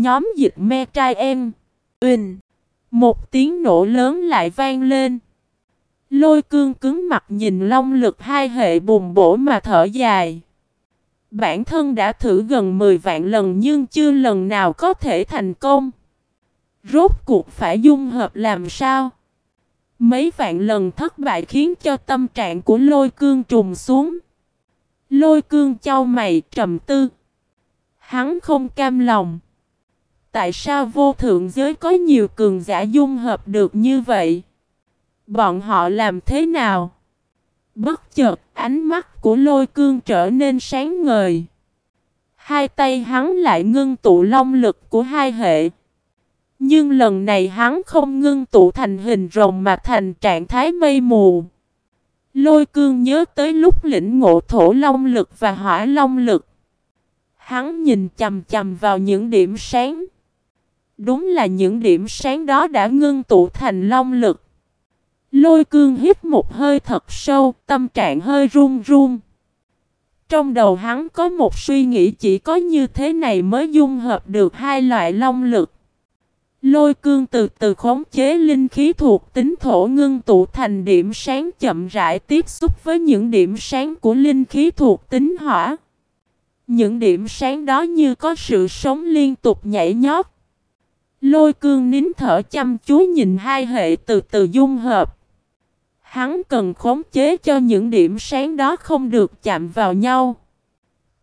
Nhóm dịch me trai em. Uỳnh. Một tiếng nổ lớn lại vang lên. Lôi cương cứng mặt nhìn long lực hai hệ bùng bổ mà thở dài. Bản thân đã thử gần 10 vạn lần nhưng chưa lần nào có thể thành công. Rốt cuộc phải dung hợp làm sao? Mấy vạn lần thất bại khiến cho tâm trạng của lôi cương trùng xuống. Lôi cương trao mày trầm tư. Hắn không cam lòng. Tại sao vô thượng giới có nhiều cường giả dung hợp được như vậy? Bọn họ làm thế nào? Bất chợt, ánh mắt của lôi cương trở nên sáng ngời. Hai tay hắn lại ngưng tụ long lực của hai hệ. Nhưng lần này hắn không ngưng tụ thành hình rồng mà thành trạng thái mây mù. Lôi cương nhớ tới lúc lĩnh ngộ thổ long lực và hỏa long lực. Hắn nhìn chầm chầm vào những điểm sáng. Đúng là những điểm sáng đó đã ngưng tụ thành long lực. Lôi cương hít một hơi thật sâu, tâm trạng hơi run run. Trong đầu hắn có một suy nghĩ chỉ có như thế này mới dung hợp được hai loại long lực. Lôi cương từ từ khống chế linh khí thuộc tính thổ ngưng tụ thành điểm sáng chậm rãi tiếp xúc với những điểm sáng của linh khí thuộc tính hỏa. Những điểm sáng đó như có sự sống liên tục nhảy nhót. Lôi cương nín thở chăm chú nhìn hai hệ từ từ dung hợp. Hắn cần khống chế cho những điểm sáng đó không được chạm vào nhau.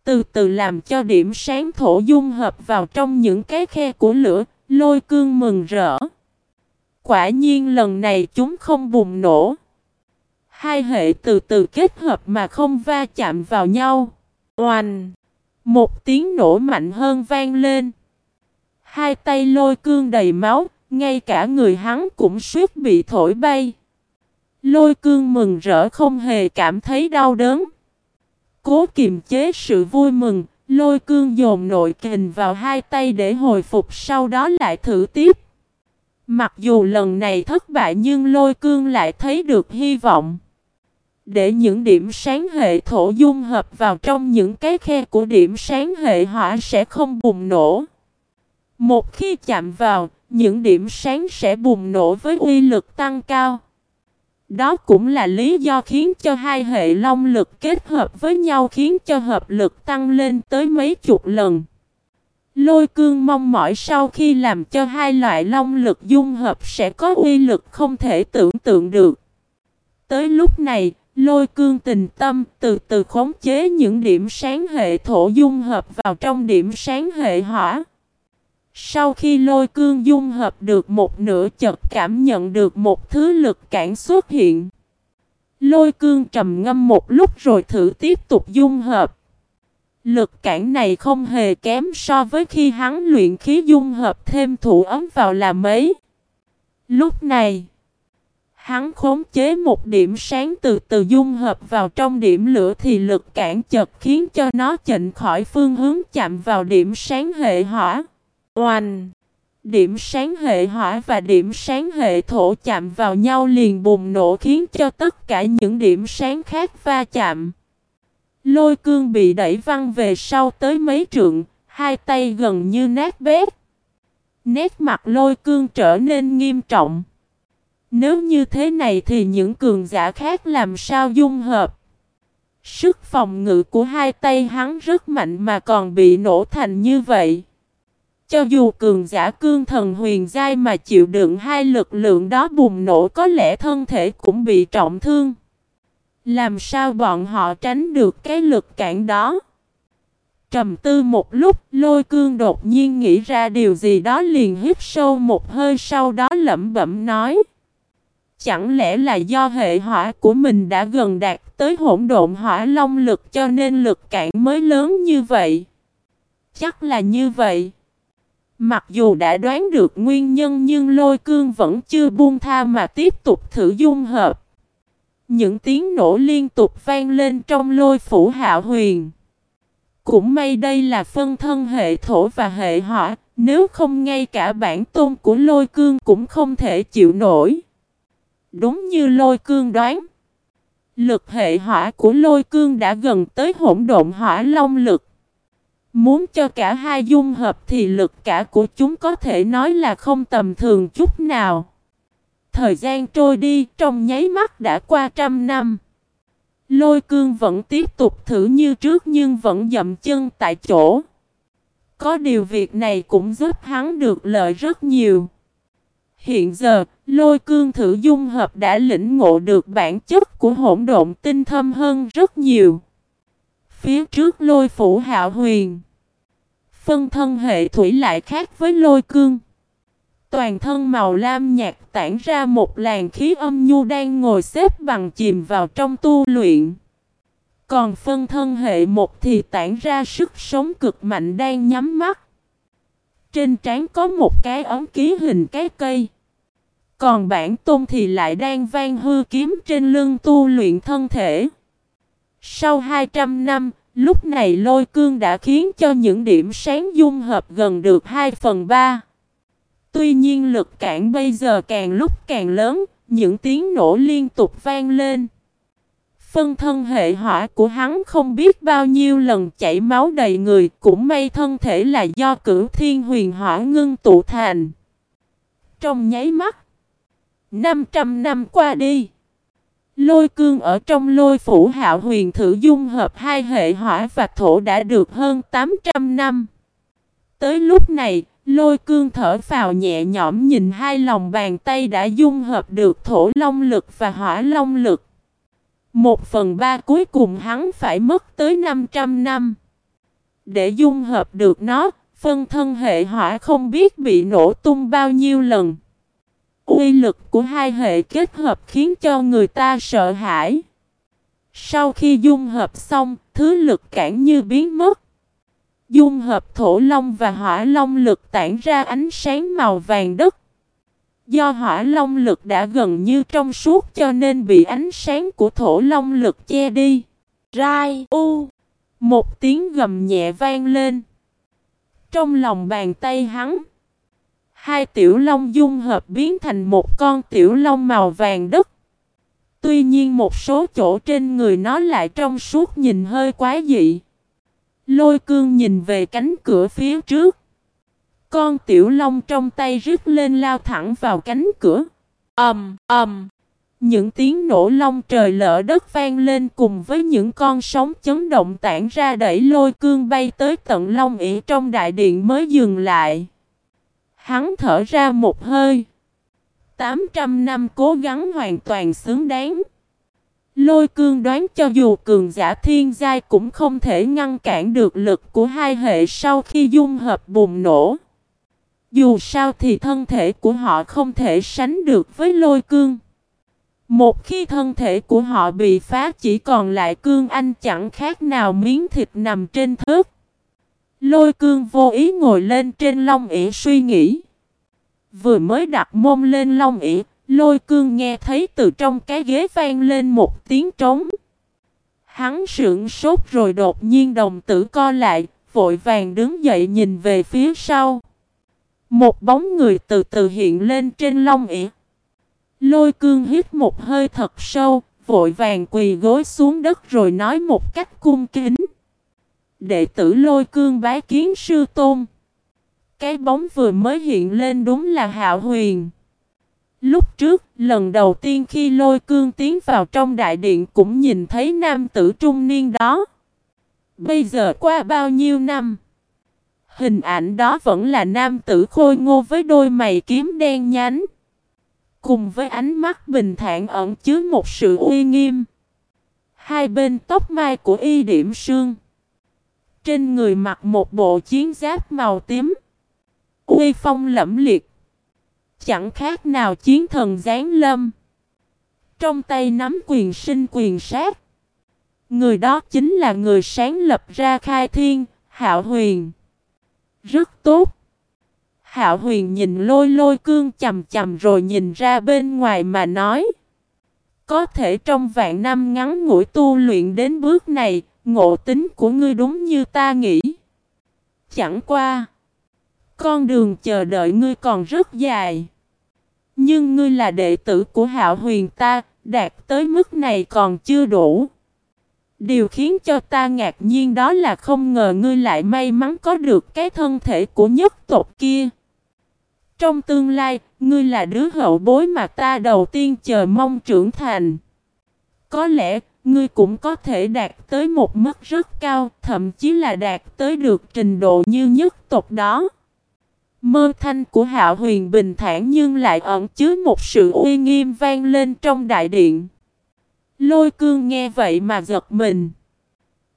Từ từ làm cho điểm sáng thổ dung hợp vào trong những cái khe của lửa, lôi cương mừng rỡ. Quả nhiên lần này chúng không bùng nổ. Hai hệ từ từ kết hợp mà không va chạm vào nhau. Oanh! Một tiếng nổ mạnh hơn vang lên. Hai tay lôi cương đầy máu, ngay cả người hắn cũng suýt bị thổi bay. Lôi cương mừng rỡ không hề cảm thấy đau đớn. Cố kiềm chế sự vui mừng, lôi cương dồn nội kình vào hai tay để hồi phục sau đó lại thử tiếp. Mặc dù lần này thất bại nhưng lôi cương lại thấy được hy vọng. Để những điểm sáng hệ thổ dung hợp vào trong những cái khe của điểm sáng hệ hỏa sẽ không bùng nổ. Một khi chạm vào, những điểm sáng sẽ bùng nổ với uy lực tăng cao. Đó cũng là lý do khiến cho hai hệ long lực kết hợp với nhau khiến cho hợp lực tăng lên tới mấy chục lần. Lôi cương mong mỏi sau khi làm cho hai loại long lực dung hợp sẽ có uy lực không thể tưởng tượng được. Tới lúc này, lôi cương tình tâm từ từ khống chế những điểm sáng hệ thổ dung hợp vào trong điểm sáng hệ hỏa. Sau khi lôi cương dung hợp được một nửa chật cảm nhận được một thứ lực cản xuất hiện. Lôi cương trầm ngâm một lúc rồi thử tiếp tục dung hợp. Lực cản này không hề kém so với khi hắn luyện khí dung hợp thêm thủ ấm vào là mấy. Lúc này, hắn khống chế một điểm sáng từ từ dung hợp vào trong điểm lửa thì lực cản chật khiến cho nó chệnh khỏi phương hướng chạm vào điểm sáng hệ hỏa. Oanh! Điểm sáng hệ hỏa và điểm sáng hệ thổ chạm vào nhau liền bùng nổ khiến cho tất cả những điểm sáng khác va chạm. Lôi cương bị đẩy văng về sau tới mấy trượng, hai tay gần như nát bét. Nét mặt lôi cương trở nên nghiêm trọng. Nếu như thế này thì những cường giả khác làm sao dung hợp? Sức phòng ngự của hai tay hắn rất mạnh mà còn bị nổ thành như vậy. Cho dù cường giả cương thần huyền giai mà chịu đựng hai lực lượng đó bùng nổ có lẽ thân thể cũng bị trọng thương. Làm sao bọn họ tránh được cái lực cản đó? Trầm tư một lúc, lôi cương đột nhiên nghĩ ra điều gì đó liền hít sâu một hơi sau đó lẩm bẩm nói. Chẳng lẽ là do hệ hỏa của mình đã gần đạt tới hỗn độn hỏa long lực cho nên lực cản mới lớn như vậy? Chắc là như vậy. Mặc dù đã đoán được nguyên nhân nhưng lôi cương vẫn chưa buông tha mà tiếp tục thử dung hợp. Những tiếng nổ liên tục vang lên trong lôi phủ hạo huyền. Cũng may đây là phân thân hệ thổ và hệ hỏa, nếu không ngay cả bản tôn của lôi cương cũng không thể chịu nổi. Đúng như lôi cương đoán. Lực hệ hỏa của lôi cương đã gần tới hỗn độn hỏa long lực. Muốn cho cả hai dung hợp thì lực cả của chúng có thể nói là không tầm thường chút nào. Thời gian trôi đi trong nháy mắt đã qua trăm năm. Lôi cương vẫn tiếp tục thử như trước nhưng vẫn dậm chân tại chỗ. Có điều việc này cũng giúp hắn được lợi rất nhiều. Hiện giờ, lôi cương thử dung hợp đã lĩnh ngộ được bản chất của hỗn độn tinh thâm hơn rất nhiều. Phía trước lôi phủ hạo huyền. Phân thân hệ thủy lại khác với lôi cương. Toàn thân màu lam nhạt tản ra một làn khí âm nhu đang ngồi xếp bằng chìm vào trong tu luyện. Còn phân thân hệ một thì tản ra sức sống cực mạnh đang nhắm mắt. Trên trán có một cái ống ký hình cái cây. Còn bản tôn thì lại đang vang hư kiếm trên lưng tu luyện thân thể. Sau 200 năm, lúc này lôi cương đã khiến cho những điểm sáng dung hợp gần được 2 phần 3. Tuy nhiên lực cản bây giờ càng lúc càng lớn, những tiếng nổ liên tục vang lên. Phân thân hệ hỏa của hắn không biết bao nhiêu lần chảy máu đầy người, cũng may thân thể là do cửu thiên huyền hỏa ngưng tụ thành. Trong nháy mắt, 500 năm qua đi, lôi cương ở trong lôi phủ hạo huyền thử dung hợp hai hệ hỏa và thổ đã được hơn 800 năm. Tới lúc này, lôi cương thở vào nhẹ nhõm nhìn hai lòng bàn tay đã dung hợp được thổ long lực và hỏa long lực. Một phần ba cuối cùng hắn phải mất tới 500 năm. Để dung hợp được nó, phân thân hệ hỏa không biết bị nổ tung bao nhiêu lần. Uy lực của hai hệ kết hợp khiến cho người ta sợ hãi. Sau khi dung hợp xong, thứ lực cản như biến mất. Dung hợp thổ long và hỏa long lực tản ra ánh sáng màu vàng đất. Do hỏa long lực đã gần như trong suốt cho nên bị ánh sáng của thổ long lực che đi. Rai u. Một tiếng gầm nhẹ vang lên. Trong lòng bàn tay hắn. Hai tiểu long dung hợp biến thành một con tiểu long màu vàng đất. Tuy nhiên một số chỗ trên người nó lại trong suốt nhìn hơi quá dị. Lôi cương nhìn về cánh cửa phía trước. Con tiểu long trong tay rít lên lao thẳng vào cánh cửa. ầm ầm. Những tiếng nổ long trời lỡ đất vang lên cùng với những con sóng chấn động tản ra đẩy lôi cương bay tới tận long ỉ trong đại điện mới dừng lại. Hắn thở ra một hơi. 800 năm cố gắng hoàn toàn xứng đáng. Lôi cương đoán cho dù cường giả thiên giai cũng không thể ngăn cản được lực của hai hệ sau khi dung hợp bùng nổ. Dù sao thì thân thể của họ không thể sánh được với lôi cương. Một khi thân thể của họ bị phá chỉ còn lại cương anh chẳng khác nào miếng thịt nằm trên thớt. Lôi cương vô ý ngồi lên trên long ỉ suy nghĩ. Vừa mới đặt mông lên long ỉ, lôi cương nghe thấy từ trong cái ghế vang lên một tiếng trống. Hắn sững sốt rồi đột nhiên đồng tử co lại, vội vàng đứng dậy nhìn về phía sau. Một bóng người từ từ hiện lên trên long ỉ. Lôi cương hít một hơi thật sâu, vội vàng quỳ gối xuống đất rồi nói một cách cung kính. Đệ tử lôi cương bái kiến sư tôn. Cái bóng vừa mới hiện lên đúng là hạo huyền. Lúc trước, lần đầu tiên khi lôi cương tiến vào trong đại điện cũng nhìn thấy nam tử trung niên đó. Bây giờ qua bao nhiêu năm? Hình ảnh đó vẫn là nam tử khôi ngô với đôi mày kiếm đen nhánh. Cùng với ánh mắt bình thản ẩn chứa một sự uy nghiêm. Hai bên tóc mai của y điểm sương. Trên người mặc một bộ chiến giáp màu tím. Uy phong lẫm liệt. Chẳng khác nào chiến thần giáng lâm. Trong tay nắm quyền sinh quyền sát. Người đó chính là người sáng lập ra khai thiên, hạo huyền. Rất tốt. Hạo huyền nhìn lôi lôi cương chầm chầm rồi nhìn ra bên ngoài mà nói. Có thể trong vạn năm ngắn ngủi tu luyện đến bước này, ngộ tính của ngươi đúng như ta nghĩ. Chẳng qua. Con đường chờ đợi ngươi còn rất dài. Nhưng ngươi là đệ tử của hạo huyền ta, đạt tới mức này còn chưa đủ. Điều khiến cho ta ngạc nhiên đó là không ngờ ngươi lại may mắn có được cái thân thể của nhất tộc kia. Trong tương lai, ngươi là đứa hậu bối mà ta đầu tiên chờ mong trưởng thành. Có lẽ, ngươi cũng có thể đạt tới một mức rất cao, thậm chí là đạt tới được trình độ như nhất tộc đó. Mơ thanh của Hạo Huyền bình thản nhưng lại ẩn chứa một sự uy nghiêm vang lên trong đại điện. Lôi cương nghe vậy mà giật mình.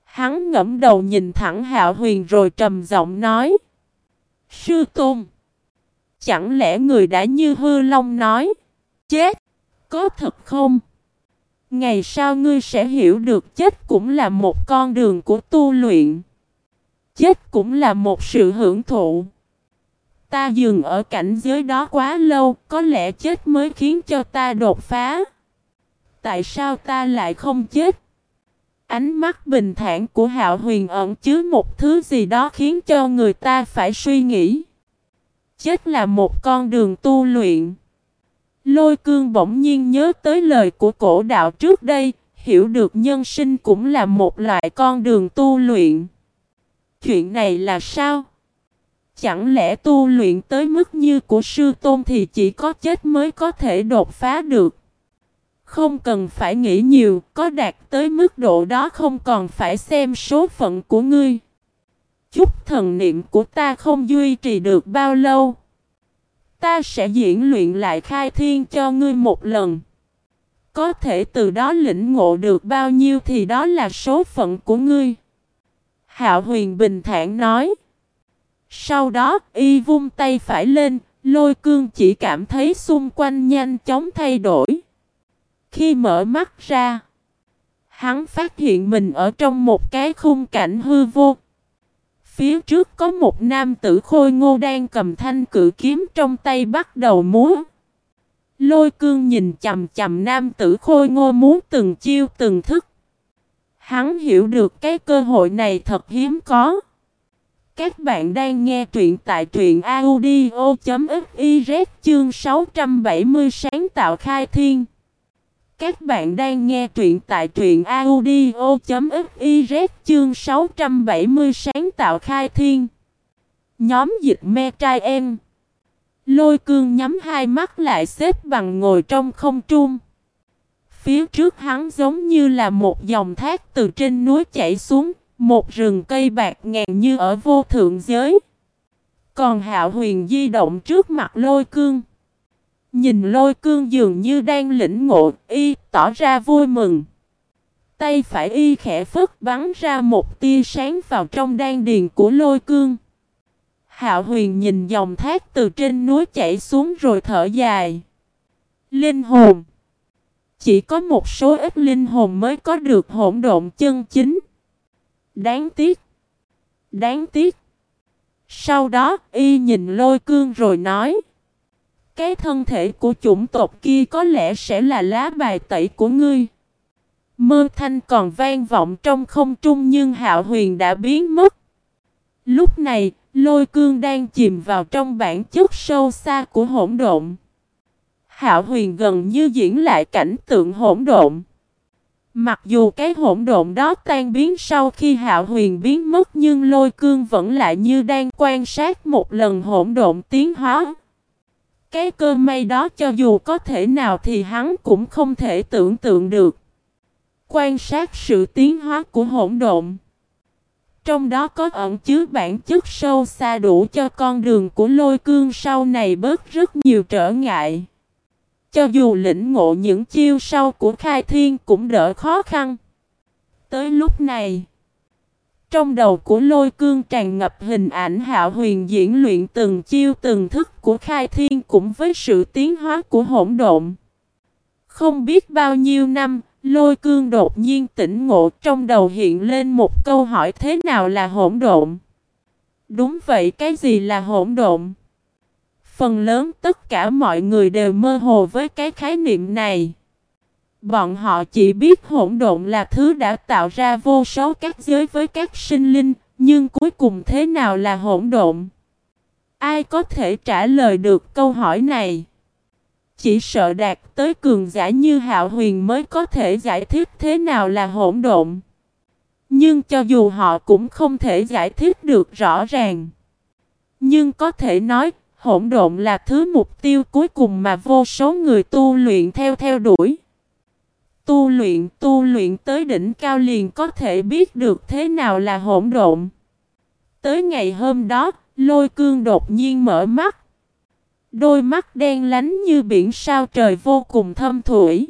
Hắn ngẫm đầu nhìn thẳng Hạo Huyền rồi trầm giọng nói. Sư Tôn. Chẳng lẽ người đã như hư long nói. Chết. Có thật không? Ngày sau ngươi sẽ hiểu được chết cũng là một con đường của tu luyện. Chết cũng là một sự hưởng thụ. Ta dừng ở cảnh giới đó quá lâu, có lẽ chết mới khiến cho ta đột phá. Tại sao ta lại không chết? Ánh mắt bình thản của Hạo Huyền ẩn chứa một thứ gì đó khiến cho người ta phải suy nghĩ. Chết là một con đường tu luyện. Lôi cương bỗng nhiên nhớ tới lời của cổ đạo trước đây, hiểu được nhân sinh cũng là một loại con đường tu luyện. Chuyện này là sao? Chẳng lẽ tu luyện tới mức như của sư tôn thì chỉ có chết mới có thể đột phá được? Không cần phải nghĩ nhiều, có đạt tới mức độ đó không còn phải xem số phận của ngươi. Chút thần niệm của ta không duy trì được bao lâu. Ta sẽ diễn luyện lại khai thiên cho ngươi một lần. Có thể từ đó lĩnh ngộ được bao nhiêu thì đó là số phận của ngươi. Hạo huyền bình thản nói. Sau đó y vung tay phải lên, lôi cương chỉ cảm thấy xung quanh nhanh chóng thay đổi. Khi mở mắt ra, hắn phát hiện mình ở trong một cái khung cảnh hư vô. Phía trước có một nam tử khôi ngô đang cầm thanh cự kiếm trong tay bắt đầu múa. Lôi cương nhìn chầm chầm nam tử khôi ngô muốn từng chiêu từng thức. Hắn hiểu được cái cơ hội này thật hiếm có. Các bạn đang nghe truyện tại truyện audio.fiz chương 670 sáng tạo khai thiên. Các bạn đang nghe truyện tại truyện audio.fiz chương 670 sáng tạo khai thiên. Nhóm dịch me trai em. Lôi cương nhắm hai mắt lại xếp bằng ngồi trong không trung. Phía trước hắn giống như là một dòng thác từ trên núi chảy xuống, một rừng cây bạc ngàn như ở vô thượng giới. Còn hạo huyền di động trước mặt lôi cương. Nhìn lôi cương dường như đang lĩnh ngộ, y tỏ ra vui mừng. Tay phải y khẽ phất bắn ra một tia sáng vào trong đan điền của lôi cương. Hạo huyền nhìn dòng thác từ trên núi chảy xuống rồi thở dài. Linh hồn Chỉ có một số ít linh hồn mới có được hỗn độn chân chính. Đáng tiếc. Đáng tiếc. Sau đó y nhìn lôi cương rồi nói. Cái thân thể của chủng tộc kia có lẽ sẽ là lá bài tẩy của ngươi. Mơ thanh còn vang vọng trong không trung nhưng hạo huyền đã biến mất. Lúc này, lôi cương đang chìm vào trong bản chất sâu xa của hỗn độn. Hạo huyền gần như diễn lại cảnh tượng hỗn độn. Mặc dù cái hỗn độn đó tan biến sau khi hạo huyền biến mất nhưng lôi cương vẫn lại như đang quan sát một lần hỗn độn tiến hóa. Cái cơ may đó cho dù có thể nào thì hắn cũng không thể tưởng tượng được. Quan sát sự tiến hóa của hỗn độn. Trong đó có ẩn chứa bản chất sâu xa đủ cho con đường của lôi cương sau này bớt rất nhiều trở ngại. Cho dù lĩnh ngộ những chiêu sau của khai thiên cũng đỡ khó khăn. Tới lúc này, trong đầu của lôi cương tràn ngập hình ảnh hạo huyền diễn luyện từng chiêu từng thức của khai thiên cũng với sự tiến hóa của hỗn độn. Không biết bao nhiêu năm, lôi cương đột nhiên tỉnh ngộ trong đầu hiện lên một câu hỏi thế nào là hỗn độn. Đúng vậy cái gì là hỗn độn? Phần lớn tất cả mọi người đều mơ hồ với cái khái niệm này. Bọn họ chỉ biết hỗn độn là thứ đã tạo ra vô số các giới với các sinh linh, nhưng cuối cùng thế nào là hỗn độn? Ai có thể trả lời được câu hỏi này? Chỉ sợ đạt tới cường giả như Hạo Huyền mới có thể giải thích thế nào là hỗn độn. Nhưng cho dù họ cũng không thể giải thích được rõ ràng. Nhưng có thể nói, hỗn độn là thứ mục tiêu cuối cùng mà vô số người tu luyện theo theo đuổi. Tu luyện, tu luyện tới đỉnh cao liền có thể biết được thế nào là hỗn độn. Tới ngày hôm đó, lôi cương đột nhiên mở mắt. Đôi mắt đen lánh như biển sao trời vô cùng thâm thủy.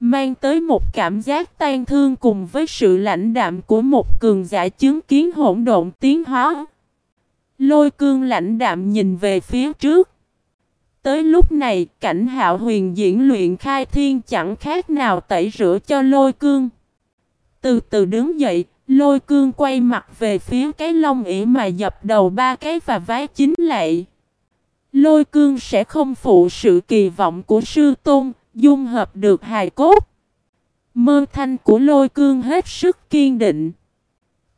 Mang tới một cảm giác tan thương cùng với sự lãnh đạm của một cường giả chứng kiến hỗn độn tiến hóa. Lôi cương lãnh đạm nhìn về phía trước. Tới lúc này, cảnh hạo huyền diễn luyện khai thiên chẳng khác nào tẩy rửa cho lôi cương. Từ từ đứng dậy, lôi cương quay mặt về phía cái lông ỉ mà dập đầu ba cái và vái chính lại. Lôi cương sẽ không phụ sự kỳ vọng của sư tôn, dung hợp được hài cốt. Mơ thanh của lôi cương hết sức kiên định.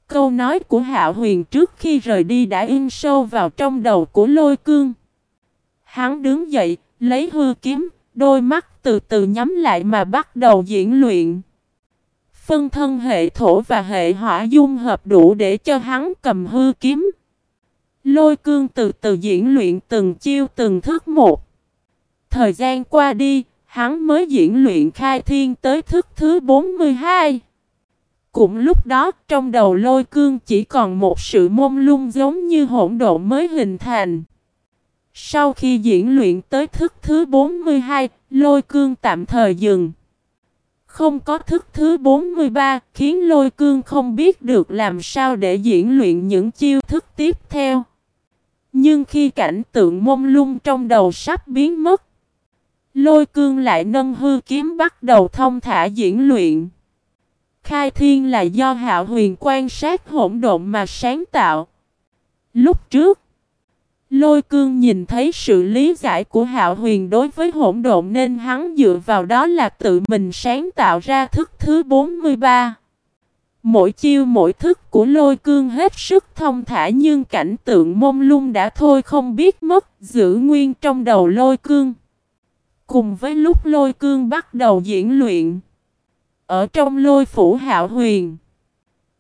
Câu nói của Hạo Huyền trước khi rời đi đã in sâu vào trong đầu của lôi cương. Hắn đứng dậy, lấy hư kiếm, đôi mắt từ từ nhắm lại mà bắt đầu diễn luyện. Phân thân hệ thổ và hệ hỏa dung hợp đủ để cho hắn cầm hư kiếm. Lôi cương từ từ diễn luyện từng chiêu từng thức một. Thời gian qua đi, hắn mới diễn luyện khai thiên tới thức thứ 42. Cũng lúc đó, trong đầu lôi cương chỉ còn một sự mông lung giống như hỗn độn mới hình thành. Sau khi diễn luyện tới thức thứ 42, lôi cương tạm thời dừng. Không có thức thứ 43, khiến lôi cương không biết được làm sao để diễn luyện những chiêu thức tiếp theo. Nhưng khi cảnh tượng mông lung trong đầu sắp biến mất, lôi cương lại nâng hư kiếm bắt đầu thông thả diễn luyện. Khai thiên là do hạo huyền quan sát hỗn độn mà sáng tạo. Lúc trước, lôi cương nhìn thấy sự lý giải của hạo huyền đối với hỗn độn nên hắn dựa vào đó là tự mình sáng tạo ra thức thứ 43. Mỗi chiêu, mỗi thức của lôi cương hết sức thông thả nhưng cảnh tượng mông lung đã thôi không biết mất, giữ nguyên trong đầu lôi cương. Cùng với lúc lôi cương bắt đầu diễn luyện. Ở trong lôi phủ hạo huyền.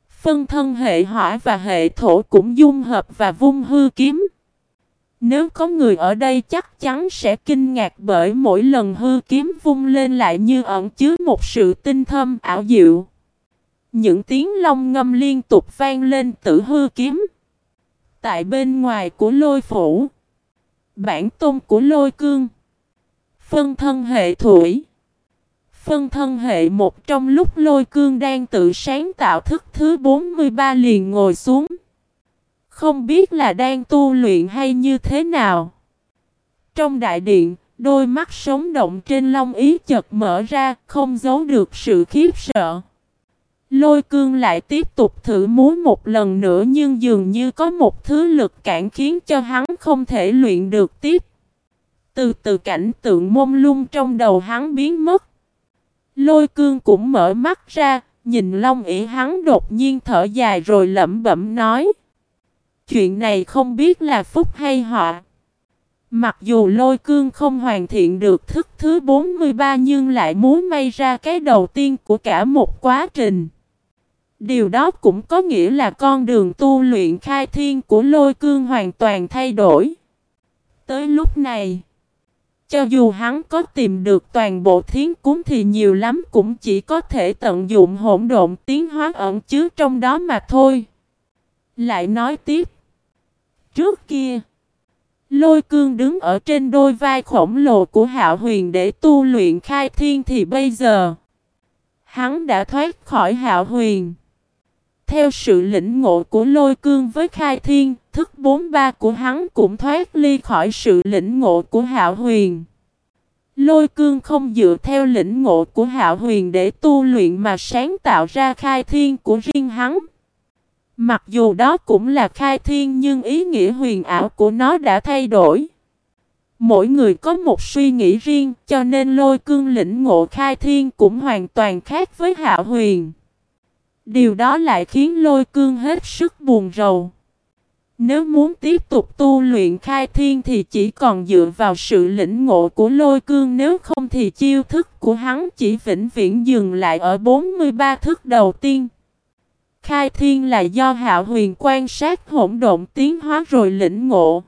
Phân thân hệ hỏa và hệ thổ cũng dung hợp và vung hư kiếm. Nếu có người ở đây chắc chắn sẽ kinh ngạc bởi mỗi lần hư kiếm vung lên lại như ẩn chứa một sự tinh thâm ảo diệu. Những tiếng long ngâm liên tục vang lên tử hư kiếm. Tại bên ngoài của lôi phủ. Bản tôn của lôi cương. Phân thân hệ thủy. Phân thân hệ một trong lúc lôi cương đang tự sáng tạo thức thứ 43 liền ngồi xuống. Không biết là đang tu luyện hay như thế nào. Trong đại điện, đôi mắt sống động trên long ý chợt mở ra, không giấu được sự khiếp sợ. Lôi cương lại tiếp tục thử múa một lần nữa nhưng dường như có một thứ lực cản khiến cho hắn không thể luyện được tiếp. Từ từ cảnh tượng mông lung trong đầu hắn biến mất. Lôi cương cũng mở mắt ra, nhìn Long ỉ hắn đột nhiên thở dài rồi lẩm bẩm nói. Chuyện này không biết là phúc hay họa. Mặc dù lôi cương không hoàn thiện được thức thứ 43 nhưng lại muốn may ra cái đầu tiên của cả một quá trình. Điều đó cũng có nghĩa là con đường tu luyện khai thiên của lôi cương hoàn toàn thay đổi. Tới lúc này, cho dù hắn có tìm được toàn bộ thiến cúng thì nhiều lắm cũng chỉ có thể tận dụng hỗn độn tiến hóa ẩn chứa trong đó mà thôi. Lại nói tiếp. Trước kia, lôi cương đứng ở trên đôi vai khổng lồ của hạo huyền để tu luyện khai thiên thì bây giờ, hắn đã thoát khỏi hạo huyền. Theo sự lĩnh ngộ của lôi cương với khai thiên, thức 43 của hắn cũng thoát ly khỏi sự lĩnh ngộ của hạo huyền. Lôi cương không dựa theo lĩnh ngộ của hạo huyền để tu luyện mà sáng tạo ra khai thiên của riêng hắn. Mặc dù đó cũng là khai thiên nhưng ý nghĩa huyền ảo của nó đã thay đổi. Mỗi người có một suy nghĩ riêng, cho nên lôi cương lĩnh ngộ khai thiên cũng hoàn toàn khác với hạo huyền. Điều đó lại khiến lôi cương hết sức buồn rầu. Nếu muốn tiếp tục tu luyện khai thiên thì chỉ còn dựa vào sự lĩnh ngộ của lôi cương, nếu không thì chiêu thức của hắn chỉ vĩnh viễn dừng lại ở 43 thức đầu tiên khai thiên là do hạo huyền quan sát hỗn độn tiến hóa rồi lĩnh ngộ.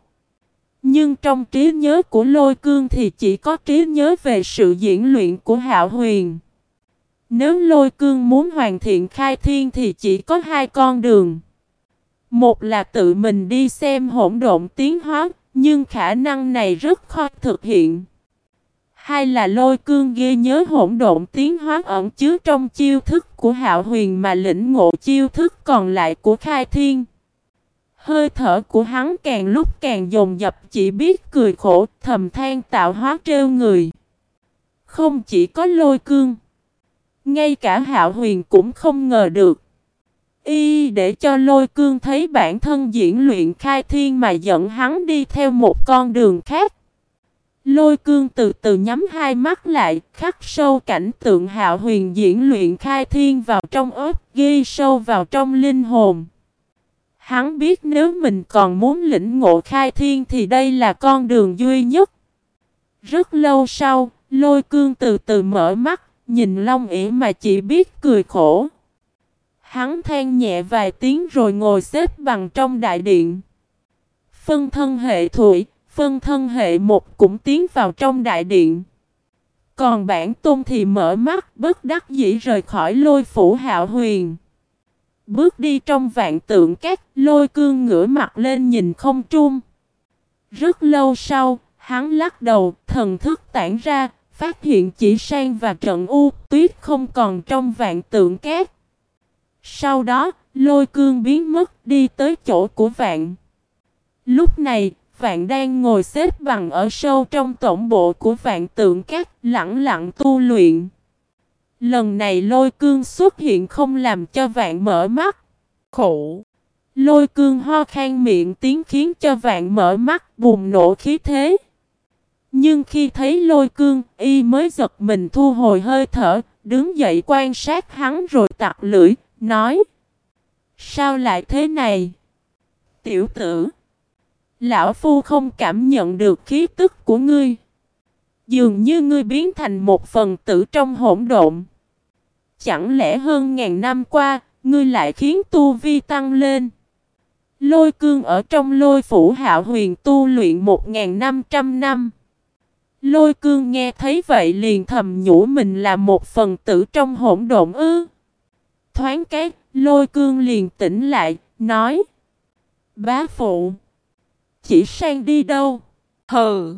Nhưng trong trí nhớ của lôi cương thì chỉ có trí nhớ về sự diễn luyện của hạo huyền. Nếu lôi cương muốn hoàn thiện khai thiên thì chỉ có hai con đường. Một là tự mình đi xem hỗn độn tiến hóa, nhưng khả năng này rất khó thực hiện. Hai là lôi cương ghi nhớ hỗn độn tiến hóa ẩn chứa trong chiêu thức của hạo huyền mà lĩnh ngộ chiêu thức còn lại của khai thiên. Hơi thở của hắn càng lúc càng dồn dập, chỉ biết cười khổ, thầm than tạo hóa trêu người. Không chỉ có lôi cương. Ngay cả hạo huyền cũng không ngờ được. Y để cho lôi cương thấy bản thân diễn luyện khai thiên mà dẫn hắn đi theo một con đường khác. Lôi cương từ từ nhắm hai mắt lại, khắc sâu cảnh tượng hạo huyền diễn luyện khai thiên vào trong ớt, ghi sâu vào trong linh hồn. Hắn biết nếu mình còn muốn lĩnh ngộ khai thiên thì đây là con đường duy nhất. Rất lâu sau, lôi cương từ từ mở mắt, nhìn Long ỉ mà chỉ biết cười khổ. Hắn than nhẹ vài tiếng rồi ngồi xếp bằng trong đại điện. Phân thân hệ thủy, phân thân hệ một cũng tiến vào trong đại điện. Còn bản tôn thì mở mắt bất đắc dĩ rời khỏi lôi phủ hạo huyền. Bước đi trong vạn tượng các lôi cương ngửa mặt lên nhìn không trung. Rất lâu sau, hắn lắc đầu, thần thức tản ra, phát hiện chỉ sang và trận u tuyết không còn trong vạn tượng cát. Sau đó, lôi cương biến mất đi tới chỗ của vạn. Lúc này, vạn đang ngồi xếp bằng ở sâu trong tổng bộ của vạn tượng các lặng lặng tu luyện. Lần này lôi cương xuất hiện không làm cho vạn mở mắt. Khổ! Lôi cương ho khan miệng tiếng khiến cho vạn mở mắt bùng nổ khí thế. Nhưng khi thấy lôi cương, y mới giật mình thu hồi hơi thở, đứng dậy quan sát hắn rồi tặc lưỡi, nói Sao lại thế này? Tiểu tử Lão Phu không cảm nhận được khí tức của ngươi. Dường như ngươi biến thành một phần tử trong hỗn độn. Chẳng lẽ hơn ngàn năm qua Ngươi lại khiến tu vi tăng lên? Lôi cương ở trong lôi phủ hạo huyền tu luyện một ngàn năm trăm năm. Lôi cương nghe thấy vậy liền thầm nhủ mình là một phần tử trong hỗn độn ư. Thoáng cái, lôi cương liền tỉnh lại, nói Bá phụ chỉ sang đi đâu? Hừ,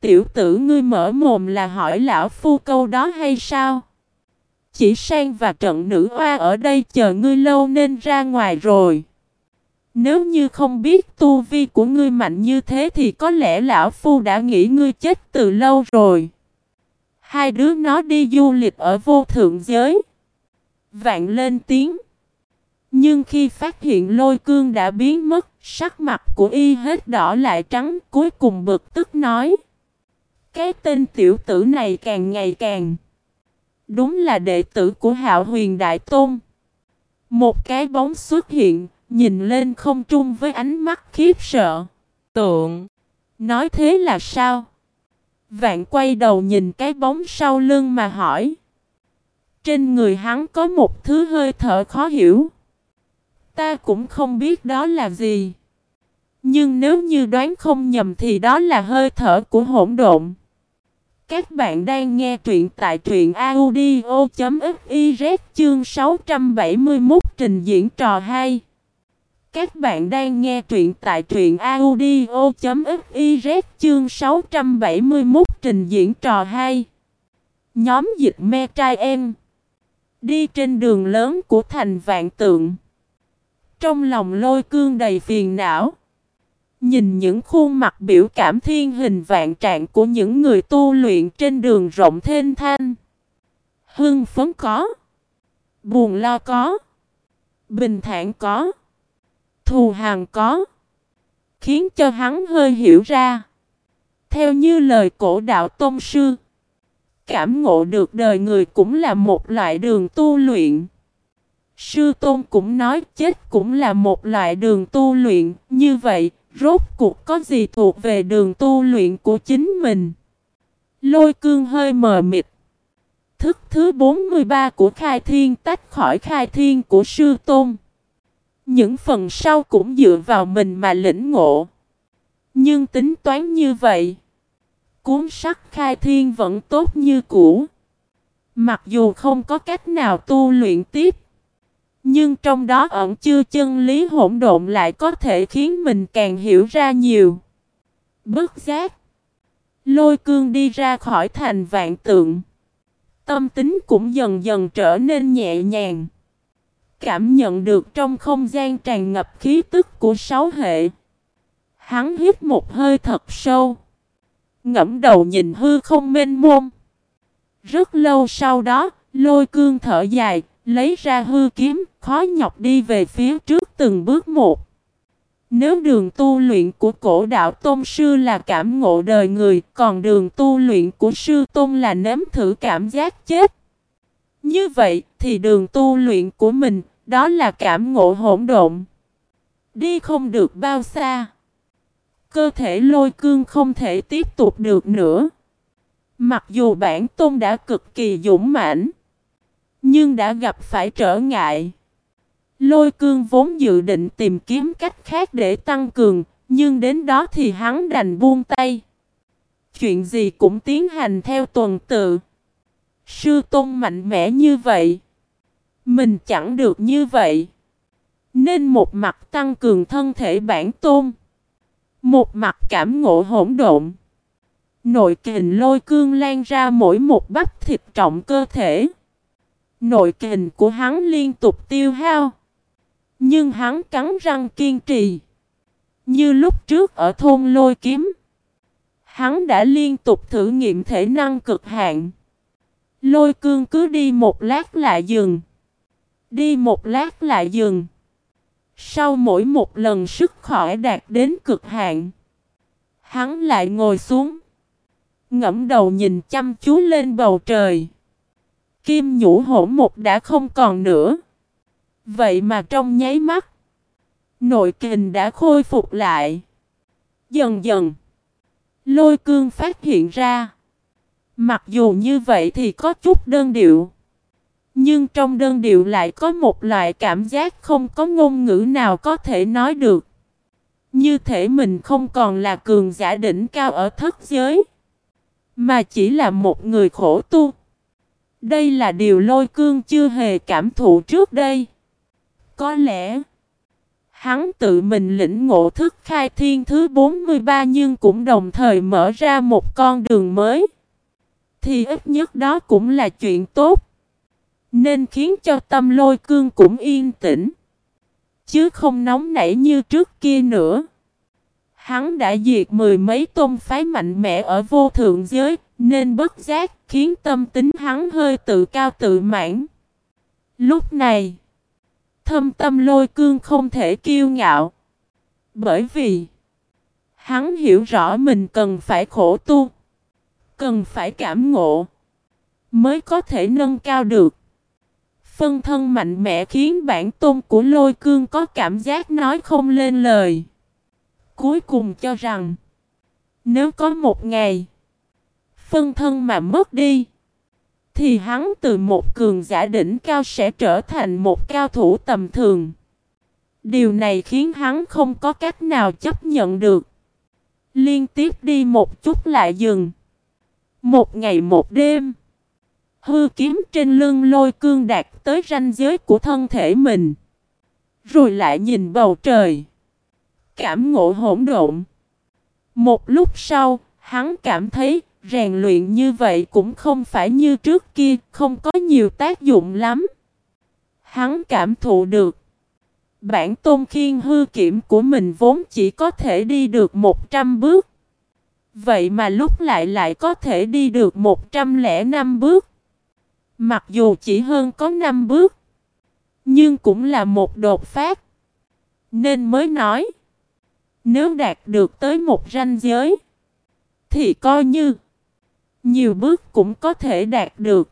Tiểu tử ngươi mở mồm là hỏi lão phu câu đó hay sao? Chỉ sang và trận nữ oa ở đây chờ ngươi lâu nên ra ngoài rồi. Nếu như không biết tu vi của ngươi mạnh như thế thì có lẽ lão phu đã nghĩ ngươi chết từ lâu rồi. Hai đứa nó đi du lịch ở vô thượng giới. Vạn lên tiếng. Nhưng khi phát hiện lôi cương đã biến mất, sắc mặt của y hết đỏ lại trắng, cuối cùng bực tức nói. Cái tên tiểu tử này càng ngày càng. Đúng là đệ tử của hạo huyền đại tôn. Một cái bóng xuất hiện, nhìn lên không trung với ánh mắt khiếp sợ. Tượng. Nói thế là sao? Vạn quay đầu nhìn cái bóng sau lưng mà hỏi. Trên người hắn có một thứ hơi thở khó hiểu. Ta cũng không biết đó là gì. Nhưng nếu như đoán không nhầm thì đó là hơi thở của hỗn độn. Các bạn đang nghe truyện tại truyện audio.fiz chương 671 trình diễn trò 2. Các bạn đang nghe truyện tại truyện audio.fiz chương 671 trình diễn trò 2. Nhóm dịch me trai em. Đi trên đường lớn của thành vạn tượng. Trong lòng lôi cương đầy phiền não. Nhìn những khuôn mặt biểu cảm thiên hình vạn trạng của những người tu luyện trên đường rộng thênh thanh. Hưng phấn có. Buồn lo có. Bình thản có. Thù hàng có. Khiến cho hắn hơi hiểu ra. Theo như lời cổ đạo Tôn Sư. Cảm ngộ được đời người cũng là một loại đường tu luyện. Sư Tôn cũng nói chết cũng là một loại đường tu luyện. Như vậy, rốt cuộc có gì thuộc về đường tu luyện của chính mình? Lôi cương hơi mờ mịt. Thức thứ 43 của khai thiên tách khỏi khai thiên của sư Tôn. Những phần sau cũng dựa vào mình mà lĩnh ngộ. Nhưng tính toán như vậy, cuốn sắc khai thiên vẫn tốt như cũ. Mặc dù không có cách nào tu luyện tiếp, nhưng trong đó ẩn chưa chân lý hỗn độn lại có thể khiến mình càng hiểu ra nhiều. Bất giác, lôi cương đi ra khỏi thành vạn tượng. Tâm tính cũng dần dần trở nên nhẹ nhàng. Cảm nhận được trong không gian tràn ngập khí tức của sáu hệ. Hắn hít một hơi thật sâu. Ngẫm đầu nhìn hư không mênh mông. Rất lâu sau đó, lôi cương thở dài, lấy ra hư kiếm, khó nhọc đi về phía trước từng bước một. Nếu đường tu luyện của cổ đạo Tôn Sư là cảm ngộ đời người, còn đường tu luyện của Sư Tôn là nếm thử cảm giác chết. Như vậy thì đường tu luyện của mình, đó là cảm ngộ hỗn độn. Đi không được bao xa. Cơ thể lôi cương không thể tiếp tục được nữa. Mặc dù bản tôn đã cực kỳ dũng mãnh, nhưng đã gặp phải trở ngại. Lôi cương vốn dự định tìm kiếm cách khác để tăng cường, nhưng đến đó thì hắn đành buông tay. Chuyện gì cũng tiến hành theo tuần tự. Sư tôn mạnh mẽ như vậy. Mình chẳng được như vậy. Nên một mặt tăng cường thân thể bản tôn. Một mặt cảm ngộ hỗn độn. Nội kình lôi cương lan ra mỗi một bắp thịt trọng cơ thể. Nội kình của hắn liên tục tiêu hao. Nhưng hắn cắn răng kiên trì. Như lúc trước ở thôn lôi kiếm. Hắn đã liên tục thử nghiệm thể năng cực hạn. Lôi cương cứ đi một lát lại dừng. Đi một lát lại dừng. Sau mỗi một lần sức khỏi đạt đến cực hạn. Hắn lại ngồi xuống. Ngẫm đầu nhìn chăm chú lên bầu trời. Kim nhũ hổ một đã không còn nữa. Vậy mà trong nháy mắt, nội kình đã khôi phục lại. Dần dần, lôi cương phát hiện ra. Mặc dù như vậy thì có chút đơn điệu. Nhưng trong đơn điệu lại có một loại cảm giác không có ngôn ngữ nào có thể nói được. Như thể mình không còn là cường giả đỉnh cao ở thất giới. Mà chỉ là một người khổ tu. Đây là điều lôi cương chưa hề cảm thụ trước đây. Có lẽ hắn tự mình lĩnh ngộ thức khai thiên thứ 43 nhưng cũng đồng thời mở ra một con đường mới. Thì ít nhất đó cũng là chuyện tốt. Nên khiến cho tâm lôi cương cũng yên tĩnh. Chứ không nóng nảy như trước kia nữa. Hắn đã diệt mười mấy tôn phái mạnh mẽ ở vô thượng giới, nên bất giác khiến tâm tính hắn hơi tự cao tự mãn. Lúc này, thâm tâm lôi cương không thể kiêu ngạo. Bởi vì, hắn hiểu rõ mình cần phải khổ tu, cần phải cảm ngộ, mới có thể nâng cao được. Phân thân mạnh mẽ khiến bản tôn của lôi cương có cảm giác nói không lên lời. Cuối cùng cho rằng, nếu có một ngày, phân thân mà mất đi, thì hắn từ một cường giả đỉnh cao sẽ trở thành một cao thủ tầm thường. Điều này khiến hắn không có cách nào chấp nhận được. Liên tiếp đi một chút lại dừng. Một ngày một đêm. Hư kiếm trên lưng lôi cương đạt tới ranh giới của thân thể mình. Rồi lại nhìn bầu trời. Cảm ngộ hỗn độn. Một lúc sau, hắn cảm thấy rèn luyện như vậy cũng không phải như trước kia, không có nhiều tác dụng lắm. Hắn cảm thụ được. Bản tôn khiên hư kiểm của mình vốn chỉ có thể đi được 100 bước. Vậy mà lúc lại lại có thể đi được 105 bước. Mặc dù chỉ hơn có 5 bước. Nhưng cũng là một đột phát. Nên mới nói. Nếu đạt được tới một ranh giới. Thì coi như. Nhiều bước cũng có thể đạt được.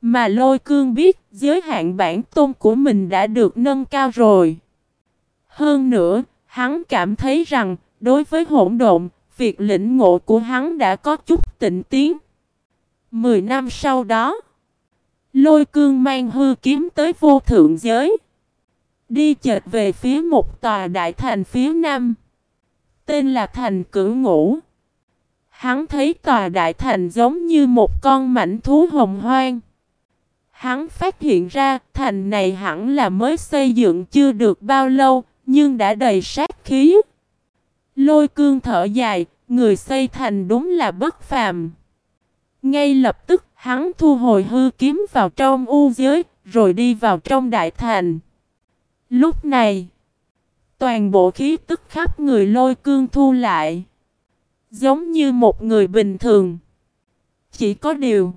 Mà lôi cương biết giới hạn bản tôn của mình đã được nâng cao rồi. Hơn nữa, hắn cảm thấy rằng, đối với hỗn độn, việc lĩnh ngộ của hắn đã có chút tịnh tiến. Mười năm sau đó, lôi cương mang hư kiếm tới vô thượng giới. Đi chợt về phía một tòa đại thành phía nam. Tên là thành cửu ngũ. Hắn thấy tòa đại thành giống như một con mảnh thú hồng hoang. Hắn phát hiện ra thành này hẳn là mới xây dựng chưa được bao lâu, nhưng đã đầy sát khí. Lôi cương thở dài, người xây thành đúng là bất phàm. Ngay lập tức hắn thu hồi hư kiếm vào trong u giới, rồi đi vào trong đại thành. Lúc này, toàn bộ khí tức khắp người lôi cương thu lại. Giống như một người bình thường. Chỉ có điều,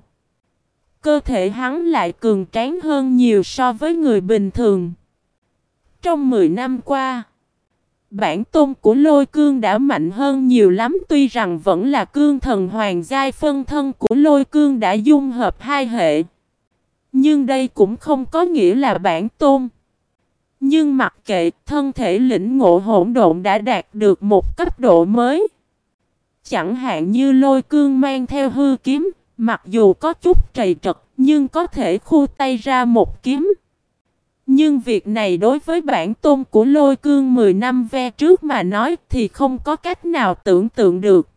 cơ thể hắn lại cường tráng hơn nhiều so với người bình thường. Trong 10 năm qua, bản tôn của lôi cương đã mạnh hơn nhiều lắm tuy rằng vẫn là cương thần hoàng giai phân thân của lôi cương đã dung hợp hai hệ. Nhưng đây cũng không có nghĩa là bản tôn. Nhưng mặc kệ thân thể lĩnh ngộ hỗn độn đã đạt được một cấp độ mới. Chẳng hạn như lôi cương mang theo hư kiếm, mặc dù có chút trầy trật nhưng có thể khu tay ra một kiếm. Nhưng việc này đối với bản tôn của lôi cương 10 năm ve trước mà nói thì không có cách nào tưởng tượng được.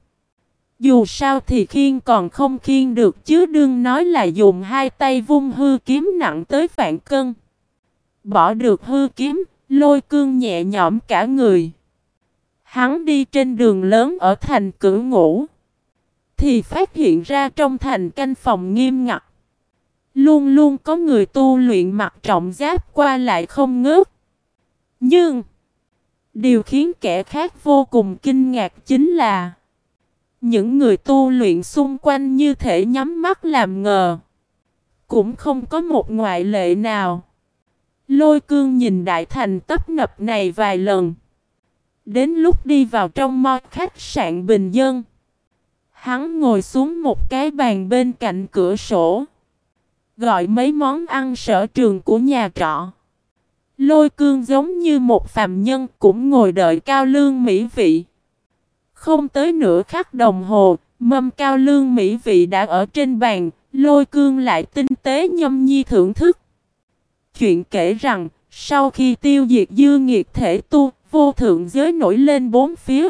Dù sao thì khiên còn không khiên được chứ đương nói là dùng hai tay vung hư kiếm nặng tới vạn cân. Bỏ được hư kiếm, lôi cương nhẹ nhõm cả người. Hắn đi trên đường lớn ở thành cử ngủ. Thì phát hiện ra trong thành canh phòng nghiêm ngặt. Luôn luôn có người tu luyện mặc trọng giáp qua lại không ngớt. Nhưng, điều khiến kẻ khác vô cùng kinh ngạc chính là những người tu luyện xung quanh như thể nhắm mắt làm ngờ. Cũng không có một ngoại lệ nào. Lôi cương nhìn đại thành tấp nập này vài lần. Đến lúc đi vào trong mo khách sạn bình dân. Hắn ngồi xuống một cái bàn bên cạnh cửa sổ. Gọi mấy món ăn sở trường của nhà trọ. Lôi cương giống như một phàm nhân cũng ngồi đợi cao lương mỹ vị. Không tới nửa khắc đồng hồ, mâm cao lương mỹ vị đã ở trên bàn, lôi cương lại tinh tế nhâm nhi thưởng thức. Chuyện kể rằng, sau khi tiêu diệt dư nghiệt thể tu, vô thượng giới nổi lên bốn phía.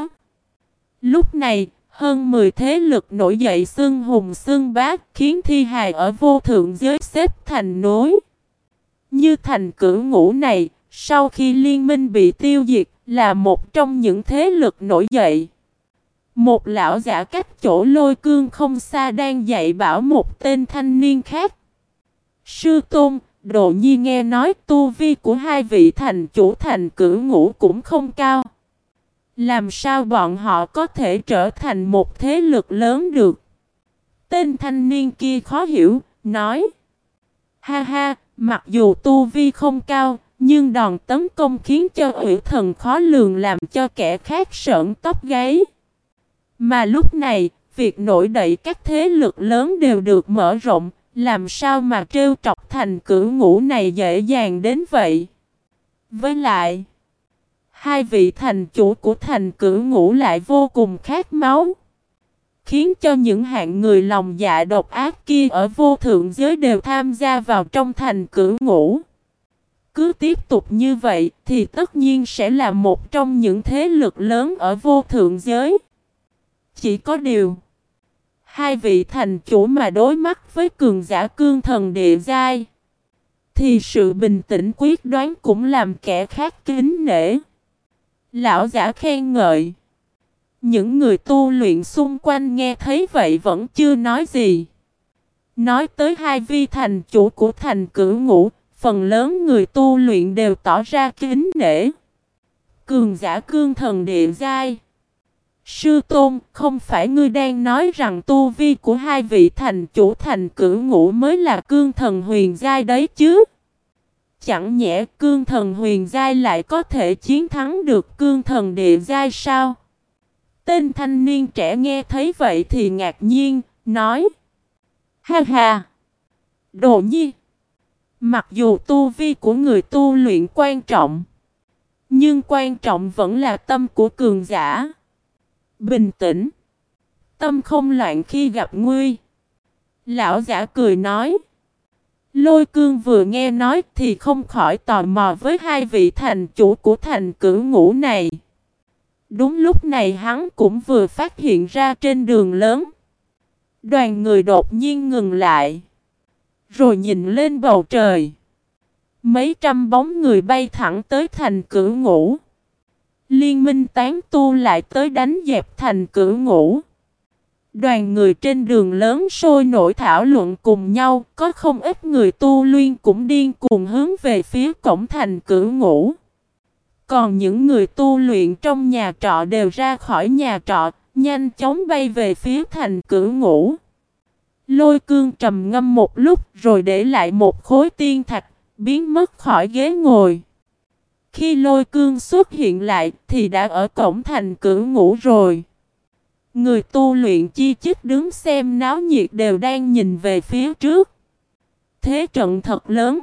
Lúc này, hơn 10 thế lực nổi dậy xưng hùng xưng bát khiến thi hài ở vô thượng giới xếp thành nối. Như thành cử ngũ này, sau khi liên minh bị tiêu diệt, là một trong những thế lực nổi dậy. Một lão giả cách chỗ lôi cương không xa đang dạy bảo một tên thanh niên khác. Sư Tôn, Đồ Nhi nghe nói tu vi của hai vị thành chủ thành cử ngũ cũng không cao. Làm sao bọn họ có thể trở thành một thế lực lớn được? Tên thanh niên kia khó hiểu, nói. Ha ha, mặc dù tu vi không cao, nhưng đòn tấn công khiến cho ủy thần khó lường làm cho kẻ khác sợn tóc gáy. Mà lúc này, việc nổi đậy các thế lực lớn đều được mở rộng, làm sao mà trêu trọc thành cử ngũ này dễ dàng đến vậy? Với lại, hai vị thành chủ của thành cử ngũ lại vô cùng khát máu. Khiến cho những hạng người lòng dạ độc ác kia ở vô thượng giới đều tham gia vào trong thành cử ngũ. Cứ tiếp tục như vậy thì tất nhiên sẽ là một trong những thế lực lớn ở vô thượng giới. Chỉ có điều, hai vị thành chủ mà đối mắt với cường giả cương thần địa giai, thì sự bình tĩnh quyết đoán cũng làm kẻ khác kính nể. Lão giả khen ngợi. Những người tu luyện xung quanh nghe thấy vậy vẫn chưa nói gì. Nói tới hai vi thành chủ của thành cửu ngũ, phần lớn người tu luyện đều tỏ ra kính nể. Cường giả cương thần địa giai. Sư Tôn, không phải ngươi đang nói rằng tu vi của hai vị thành chủ thành cử ngũ mới là cương thần huyền giai đấy chứ? Chẳng nhẽ cương thần huyền giai lại có thể chiến thắng được cương thần địa giai sao? Tên thanh niên trẻ nghe thấy vậy thì ngạc nhiên, nói Ha ha! Đồ nhi! Mặc dù tu vi của người tu luyện quan trọng, nhưng quan trọng vẫn là tâm của cường giả. Bình tĩnh. Tâm không loạn khi gặp nguy. Lão giả cười nói. Lôi cương vừa nghe nói thì không khỏi tò mò với hai vị thành chủ của thành cử ngũ này. Đúng lúc này hắn cũng vừa phát hiện ra trên đường lớn. Đoàn người đột nhiên ngừng lại. Rồi nhìn lên bầu trời. Mấy trăm bóng người bay thẳng tới thành cử ngũ. Liên minh tán tu lại tới đánh dẹp thành cử ngũ. Đoàn người trên đường lớn sôi nổi thảo luận cùng nhau, có không ít người tu luyện cũng điên cuồng hướng về phía cổng thành cử ngũ. Còn những người tu luyện trong nhà trọ đều ra khỏi nhà trọ, nhanh chóng bay về phía thành cử ngũ. Lôi cương trầm ngâm một lúc rồi để lại một khối tiên thạch, biến mất khỏi ghế ngồi. Khi lôi cương xuất hiện lại thì đã ở cổng thành cửu ngũ rồi. Người tu luyện chi chích đứng xem náo nhiệt đều đang nhìn về phía trước. Thế trận thật lớn.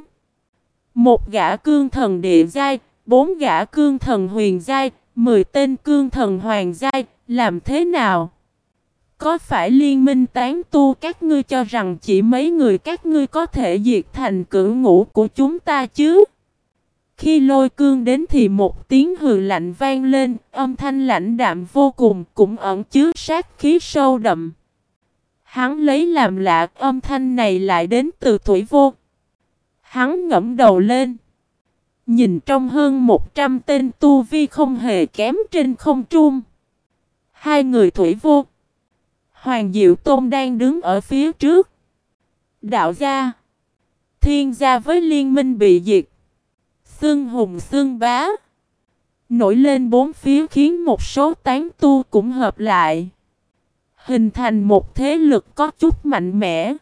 Một gã cương thần địa giai, bốn gã cương thần huyền giai, mười tên cương thần hoàng giai, làm thế nào? Có phải liên minh tán tu các ngươi cho rằng chỉ mấy người các ngươi có thể diệt thành cử ngũ của chúng ta chứ? Khi lôi cương đến thì một tiếng hừ lạnh vang lên, âm thanh lạnh đạm vô cùng, cũng ẩn chứa sát khí sâu đậm. Hắn lấy làm lạ âm thanh này lại đến từ thủy vô. Hắn ngẫm đầu lên. Nhìn trong hơn 100 tên tu vi không hề kém trên không trung. Hai người thủy vô. Hoàng Diệu Tôn đang đứng ở phía trước. Đạo gia. Thiên gia với liên minh bị diệt. Xương hùng xương bá. Nổi lên bốn phía khiến một số tán tu cũng hợp lại. Hình thành một thế lực có chút mạnh mẽ.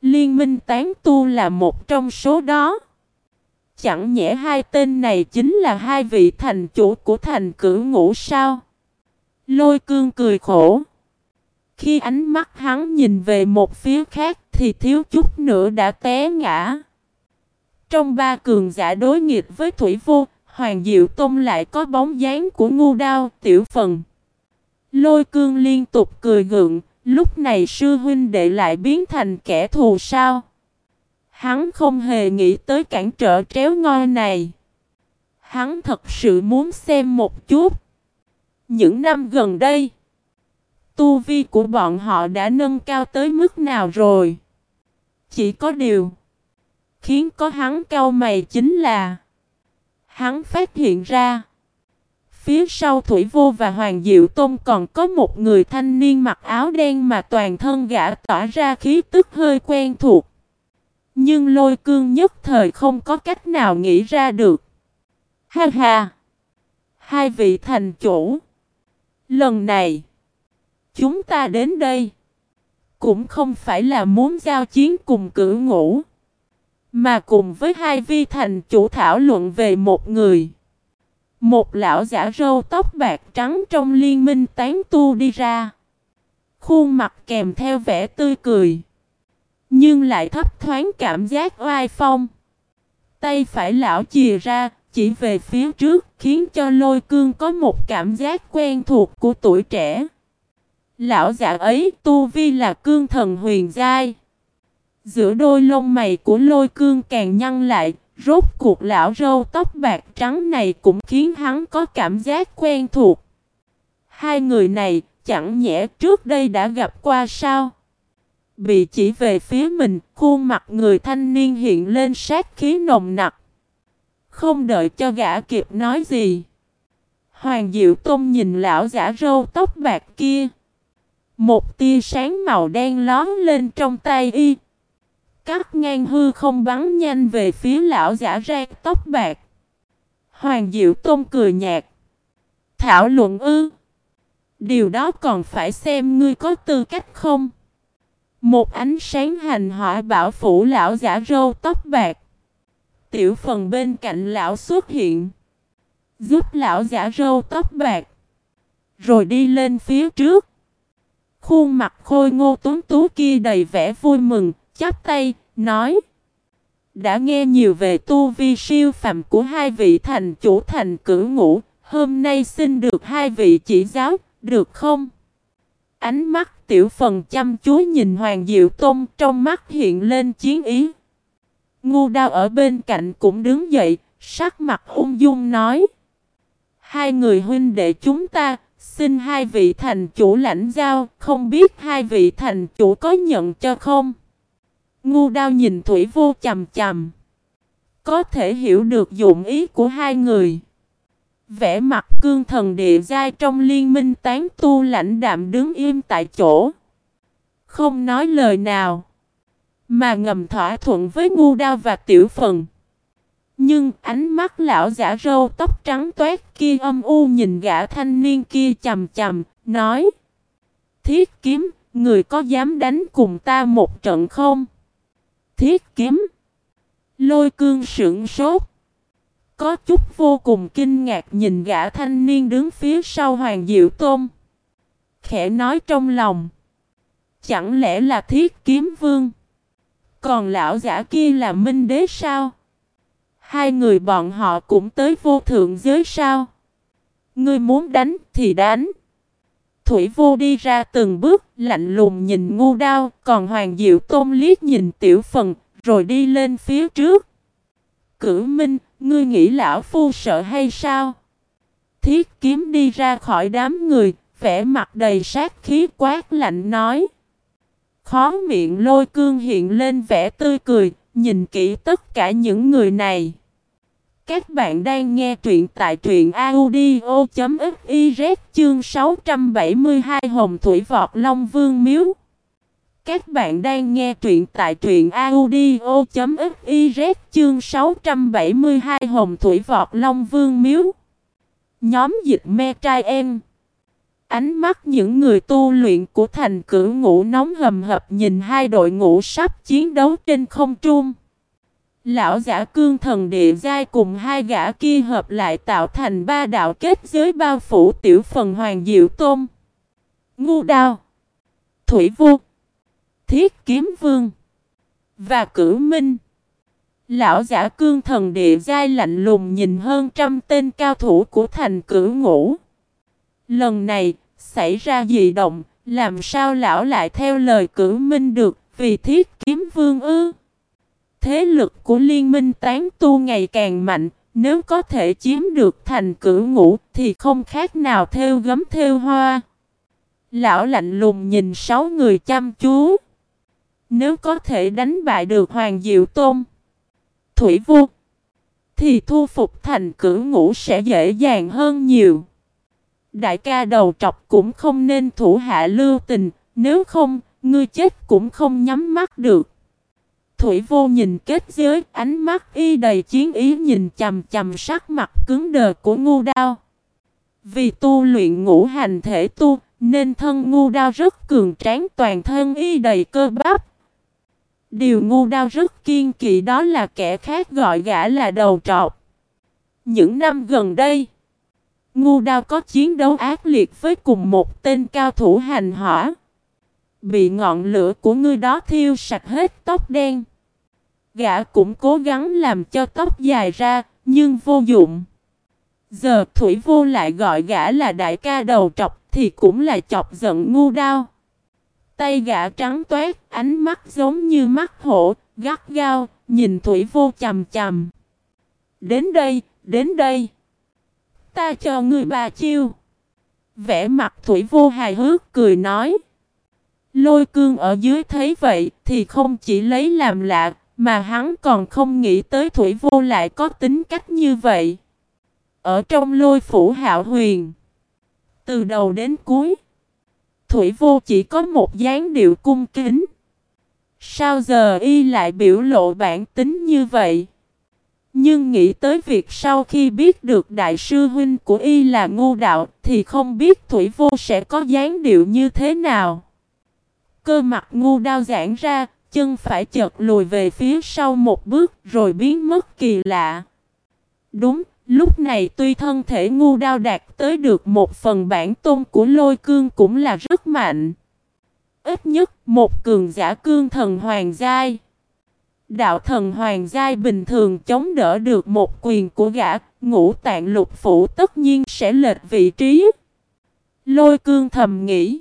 Liên minh tán tu là một trong số đó. Chẳng nhẽ hai tên này chính là hai vị thành chủ của thành cử ngũ sao? Lôi cương cười khổ. Khi ánh mắt hắn nhìn về một phía khác thì thiếu chút nữa đã té ngã. Trong ba cường giả đối nghịch với Thủy Vô, Hoàng Diệu Tông lại có bóng dáng của ngu đao, tiểu phần. Lôi cương liên tục cười gượng, lúc này sư huynh đệ lại biến thành kẻ thù sao? Hắn không hề nghĩ tới cản trở tréo ngoi này. Hắn thật sự muốn xem một chút. Những năm gần đây, tu vi của bọn họ đã nâng cao tới mức nào rồi? Chỉ có điều Khiến có hắn cau mày chính là Hắn phát hiện ra Phía sau Thủy Vô và Hoàng Diệu Tôn còn có một người thanh niên mặc áo đen mà toàn thân gã tỏa ra khí tức hơi quen thuộc. Nhưng lôi cương nhất thời không có cách nào nghĩ ra được. Ha ha! Hai vị thành chủ! Lần này, chúng ta đến đây, cũng không phải là muốn giao chiến cùng cử ngũ. Mà cùng với hai vi thành chủ thảo luận về một người. Một lão giả râu tóc bạc trắng trong liên minh tán tu đi ra. Khuôn mặt kèm theo vẻ tươi cười. Nhưng lại thấp thoáng cảm giác oai phong. Tay phải lão chìa ra, chỉ về phía trước, khiến cho lôi cương có một cảm giác quen thuộc của tuổi trẻ. Lão giả ấy tu vi là cương thần huyền giai. Giữa đôi lông mày của lôi cương càng nhăn lại, rốt cuộc lão râu tóc bạc trắng này cũng khiến hắn có cảm giác quen thuộc. Hai người này chẳng nhẽ trước đây đã gặp qua sao? Bị chỉ về phía mình, khuôn mặt người thanh niên hiện lên sát khí nồng nặc. Không đợi cho gã kịp nói gì. Hoàng Diệu Tôn nhìn lão giả râu tóc bạc kia. Một tia sáng màu đen lón lên trong tay y cắt ngang hư không bắn nhanh về phía lão giả ra tóc bạc. Hoàng Diệu Tôn cười nhạt. Thảo luận ư. Điều đó còn phải xem ngươi có tư cách không. Một ánh sáng hành hỏa bảo phủ lão giả râu tóc bạc. Tiểu phần bên cạnh lão xuất hiện. Giúp lão giả râu tóc bạc. Rồi đi lên phía trước. Khuôn mặt khôi ngô tuấn tú kia đầy vẻ vui mừng, chắp tay, nói Đã nghe nhiều về tu vi siêu phàm của hai vị thành chủ thành cử ngũ, hôm nay xin được hai vị chỉ giáo, được không? Ánh mắt tiểu phần chăm chú nhìn Hoàng Diệu tông trong mắt hiện lên chiến ý. Ngu đao ở bên cạnh cũng đứng dậy, sắc mặt ung dung nói. Hai người huynh đệ chúng ta, xin hai vị thành chủ lãnh giao, không biết hai vị thành chủ có nhận cho không? Ngu đao nhìn Thủy Vô chầm chầm. Có thể hiểu được dụng ý của hai người. Vẽ mặt cương thần địa giai trong liên minh tán tu lãnh đạm đứng im tại chỗ. Không nói lời nào. Mà ngầm thỏa thuận với ngu đao và tiểu phần. Nhưng ánh mắt lão giả râu tóc trắng toát kia âm u nhìn gã thanh niên kia chầm chầm, nói Thiết kiếm, người có dám đánh cùng ta một trận không? Thiết kiếm Lôi cương sững sốt Có chút vô cùng kinh ngạc nhìn gã thanh niên đứng phía sau Hoàng Diệu Tôn Khẽ nói trong lòng Chẳng lẽ là thiết kiếm vương Còn lão giả kia là minh đế sao? Hai người bọn họ cũng tới vô thượng giới sao? Ngươi muốn đánh thì đánh. Thủy vô đi ra từng bước, lạnh lùng nhìn ngu đao, còn Hoàng Diệu Tôn liếc nhìn tiểu phần, rồi đi lên phía trước. Cử Minh, ngươi nghĩ lão phu sợ hay sao? Thiết kiếm đi ra khỏi đám người, vẻ mặt đầy sát khí quát lạnh nói. Khó miệng lôi cương hiện lên vẻ tươi cười, nhìn kỹ tất cả những người này. Các bạn đang nghe truyện tại truyện audio.fiz chương 672 Hồng Thủy Vọt Long Vương Miếu. Các bạn đang nghe truyện tại truyện audio.fiz chương 672 Hồng Thủy Vọt Long Vương Miếu. Nhóm dịch me trai em. Ánh mắt những người tu luyện của thành cử ngũ nóng hầm hập nhìn hai đội ngũ sắp chiến đấu trên không trung. Lão giả cương thần địa giai cùng hai gã kia hợp lại tạo thành ba đạo kết giới bao phủ tiểu phần hoàng diệu tôn. Ngu đao. Thủy vô. Thiết kiếm vương. Và cử minh. Lão giả cương thần địa giai lạnh lùng nhìn hơn trăm tên cao thủ của thành cử ngũ. Lần này, xảy ra dị động, làm sao lão lại theo lời cử minh được, vì thiết kiếm vương ư? Thế lực của liên minh tán tu ngày càng mạnh, nếu có thể chiếm được thành cửu ngũ thì không khác nào theo gấm theo hoa. Lão lạnh lùng nhìn sáu người chăm chú. Nếu có thể đánh bại được Hoàng Diệu Tôn, Thủy vu thì thu phục thành cửu ngũ sẽ dễ dàng hơn nhiều. Đại ca đầu trọc cũng không nên thủ hạ lưu tình, nếu không, ngươi chết cũng không nhắm mắt được. Thủy vô nhìn kết giới, ánh mắt y đầy chiến ý nhìn chầm chầm sắc mặt cứng đờ của ngu đao. Vì tu luyện ngũ hành thể tu, nên thân ngu đao rất cường tráng toàn thân y đầy cơ bắp. Điều ngu đao rất kiên kỵ đó là kẻ khác gọi gã là đầu trọc. Những năm gần đây, ngu đao có chiến đấu ác liệt với cùng một tên cao thủ hành hỏa. Bị ngọn lửa của ngươi đó thiêu sạch hết tóc đen. Gã cũng cố gắng làm cho tóc dài ra, nhưng vô dụng. Giờ Thủy Vô lại gọi gã là đại ca đầu trọc thì cũng là chọc giận ngu đao. Tay gã trắng toát, ánh mắt giống như mắt hổ, gắt gao, nhìn Thủy Vô chầm chầm. Đến đây, đến đây. Ta cho người bà chiêu. Vẽ mặt Thủy Vô hài hước cười nói. Lôi cương ở dưới thấy vậy thì không chỉ lấy làm lạ, mà hắn còn không nghĩ tới Thủy Vô lại có tính cách như vậy. Ở trong lôi phủ hạo huyền, từ đầu đến cuối, Thủy Vô chỉ có một dáng điệu cung kính. Sao giờ y lại biểu lộ bản tính như vậy? Nhưng nghĩ tới việc sau khi biết được đại sư huynh của y là ngu đạo thì không biết Thủy Vô sẽ có dáng điệu như thế nào. Cơ mặt ngu đao giãn ra, chân phải chợt lùi về phía sau một bước rồi biến mất kỳ lạ. Đúng, lúc này tuy thân thể ngu đao đạt tới được một phần bản tôn của lôi cương cũng là rất mạnh. Ít nhất một cường giả cương thần hoàng giai. Đạo thần hoàng giai bình thường chống đỡ được một quyền của gã, ngũ tạng lục phủ tất nhiên sẽ lệch vị trí. Lôi cương thầm nghĩ.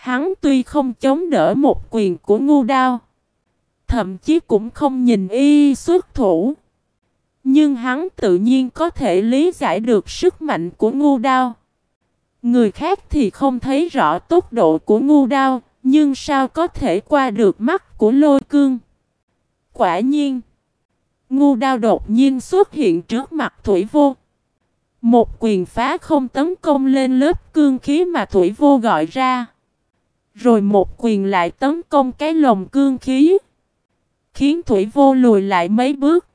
Hắn tuy không chống đỡ một quyền của ngu đao, thậm chí cũng không nhìn y xuất thủ. Nhưng hắn tự nhiên có thể lý giải được sức mạnh của ngu đao. Người khác thì không thấy rõ tốc độ của ngu đao, nhưng sao có thể qua được mắt của lôi cương. Quả nhiên, ngu đao đột nhiên xuất hiện trước mặt Thủy Vô. Một quyền phá không tấn công lên lớp cương khí mà Thủy Vô gọi ra. Rồi một quyền lại tấn công cái lồng cương khí. Khiến Thủy Vô lùi lại mấy bước.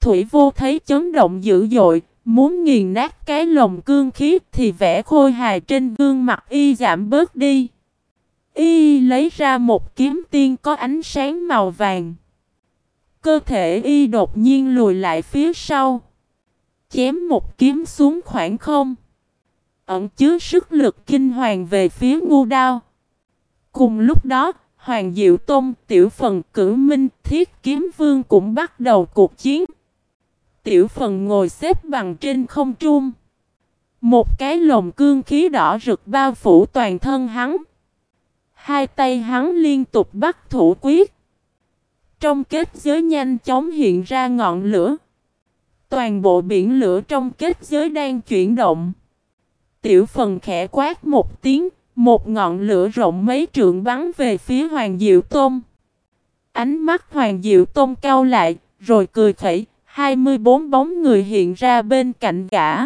Thủy Vô thấy chấn động dữ dội, muốn nghiền nát cái lồng cương khí thì vẻ khôi hài trên gương mặt y giảm bớt đi. Y lấy ra một kiếm tiên có ánh sáng màu vàng. Cơ thể y đột nhiên lùi lại phía sau. Chém một kiếm xuống khoảng không. Ẩn chứa sức lực kinh hoàng về phía ngu đao. Cùng lúc đó, Hoàng Diệu Tôn, Tiểu Phần Cử Minh, Thiết Kiếm Vương cũng bắt đầu cuộc chiến. Tiểu Phần ngồi xếp bằng trên không trung. Một cái lồng cương khí đỏ rực bao phủ toàn thân hắn. Hai tay hắn liên tục bắt thủ quyết. Trong kết giới nhanh chóng hiện ra ngọn lửa. Toàn bộ biển lửa trong kết giới đang chuyển động. Tiểu phần khẽ quát một tiếng, một ngọn lửa rộng mấy trượng bắn về phía Hoàng Diệu Tôn. Ánh mắt Hoàng Diệu Tôn cao lại, rồi cười khẩy, 24 bóng người hiện ra bên cạnh gã.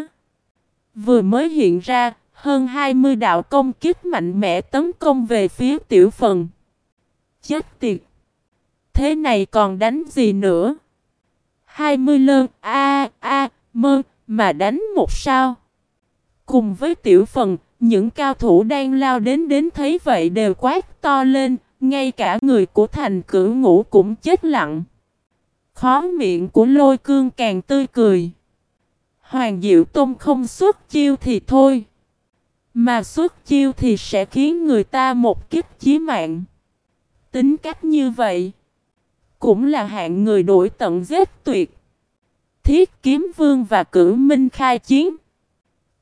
Vừa mới hiện ra, hơn 20 đạo công kích mạnh mẽ tấn công về phía tiểu phần. Chết tiệt! Thế này còn đánh gì nữa? 20 lơn a a mơ mà đánh một sao. Cùng với tiểu phần, những cao thủ đang lao đến đến thấy vậy đều quát to lên, ngay cả người của thành cửu ngũ cũng chết lặng. Khó miệng của lôi cương càng tươi cười. Hoàng Diệu Tông không xuất chiêu thì thôi. Mà xuất chiêu thì sẽ khiến người ta một kích chí mạng. Tính cách như vậy. Cũng là hạng người đuổi tận giết tuyệt. Thiết kiếm vương và cử minh khai chiến.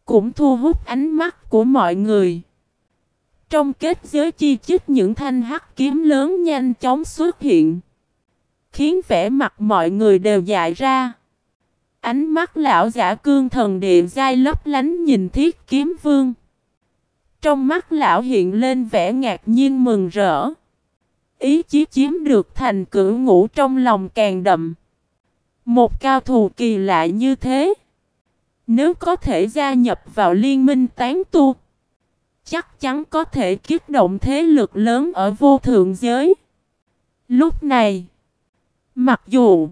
Cũng thu hút ánh mắt của mọi người. Trong kết giới chi chích những thanh hắc kiếm lớn nhanh chóng xuất hiện. Khiến vẻ mặt mọi người đều dại ra. Ánh mắt lão giả cương thần địa dai lấp lánh nhìn thiết kiếm vương. Trong mắt lão hiện lên vẻ ngạc nhiên mừng rỡ. Ý chí chiếm được thành cử ngũ trong lòng càng đậm. Một cao thù kỳ lạ như thế. Nếu có thể gia nhập vào liên minh tán tu. Chắc chắn có thể kích động thế lực lớn ở vô thượng giới. Lúc này. Mặc dù.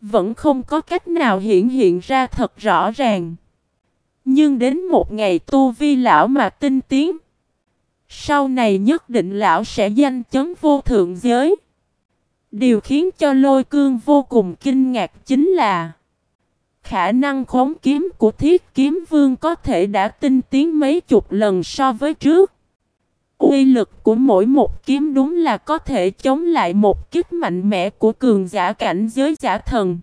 Vẫn không có cách nào hiện hiện ra thật rõ ràng. Nhưng đến một ngày tu vi lão mà tinh tiến. Sau này nhất định lão sẽ danh chấn vô thượng giới. Điều khiến cho lôi cương vô cùng kinh ngạc chính là Khả năng khống kiếm của thiết kiếm vương có thể đã tinh tiến mấy chục lần so với trước. Uy lực của mỗi một kiếm đúng là có thể chống lại một kích mạnh mẽ của cường giả cảnh giới giả thần.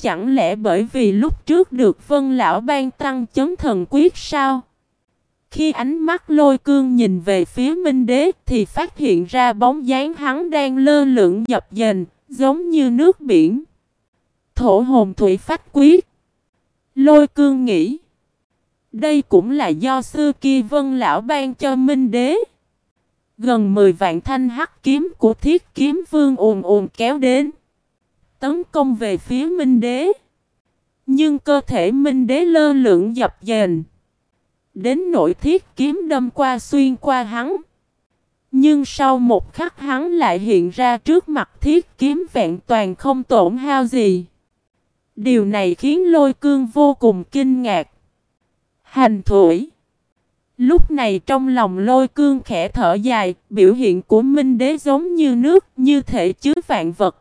Chẳng lẽ bởi vì lúc trước được vân lão ban tăng chấn thần quyết sao? Khi ánh mắt lôi cương nhìn về phía minh đế thì phát hiện ra bóng dáng hắn đang lơ lửng dập dềnh, giống như nước biển. Thổ hồn thủy phách quyết. Lôi cương nghĩ. Đây cũng là do xưa kia vân lão ban cho minh đế. Gần 10 vạn thanh hắc kiếm của thiết kiếm vương ồn ồn kéo đến. Tấn công về phía minh đế. Nhưng cơ thể minh đế lơ lửng dập dềnh. Đến nội thiết kiếm đâm qua xuyên qua hắn. Nhưng sau một khắc hắn lại hiện ra trước mặt thiết kiếm vẹn toàn không tổn hao gì. Điều này khiến lôi cương vô cùng kinh ngạc. Hành thủy Lúc này trong lòng lôi cương khẽ thở dài, biểu hiện của Minh Đế giống như nước, như thể chứa vạn vật.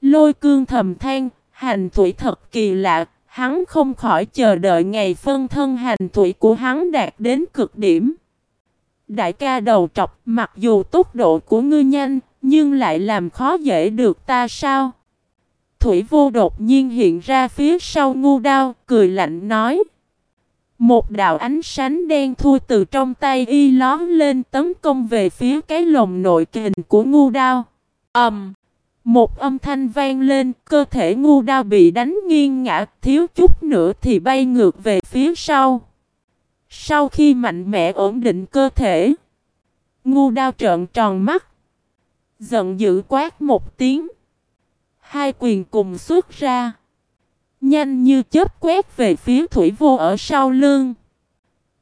Lôi cương thầm than, hành thủy thật kỳ lạ, hắn không khỏi chờ đợi ngày phân thân hành thủy của hắn đạt đến cực điểm. Đại ca đầu trọc, mặc dù tốc độ của ngươi nhanh, nhưng lại làm khó dễ được ta sao? Thủy vô đột nhiên hiện ra phía sau ngu đao, cười lạnh nói. Một đạo ánh sáng đen thui từ trong tay y lón lên tấn công về phía cái lồng nội kình của ngu đao. ầm. Um, một âm thanh vang lên, cơ thể ngu đao bị đánh nghiêng ngã, thiếu chút nữa thì bay ngược về phía sau. Sau khi mạnh mẽ ổn định cơ thể, ngu đao trợn tròn mắt. Giận dữ quát một tiếng. Hai quyền cùng xuất ra. Nhanh như chớp quét về phía thủy vô ở sau lưng.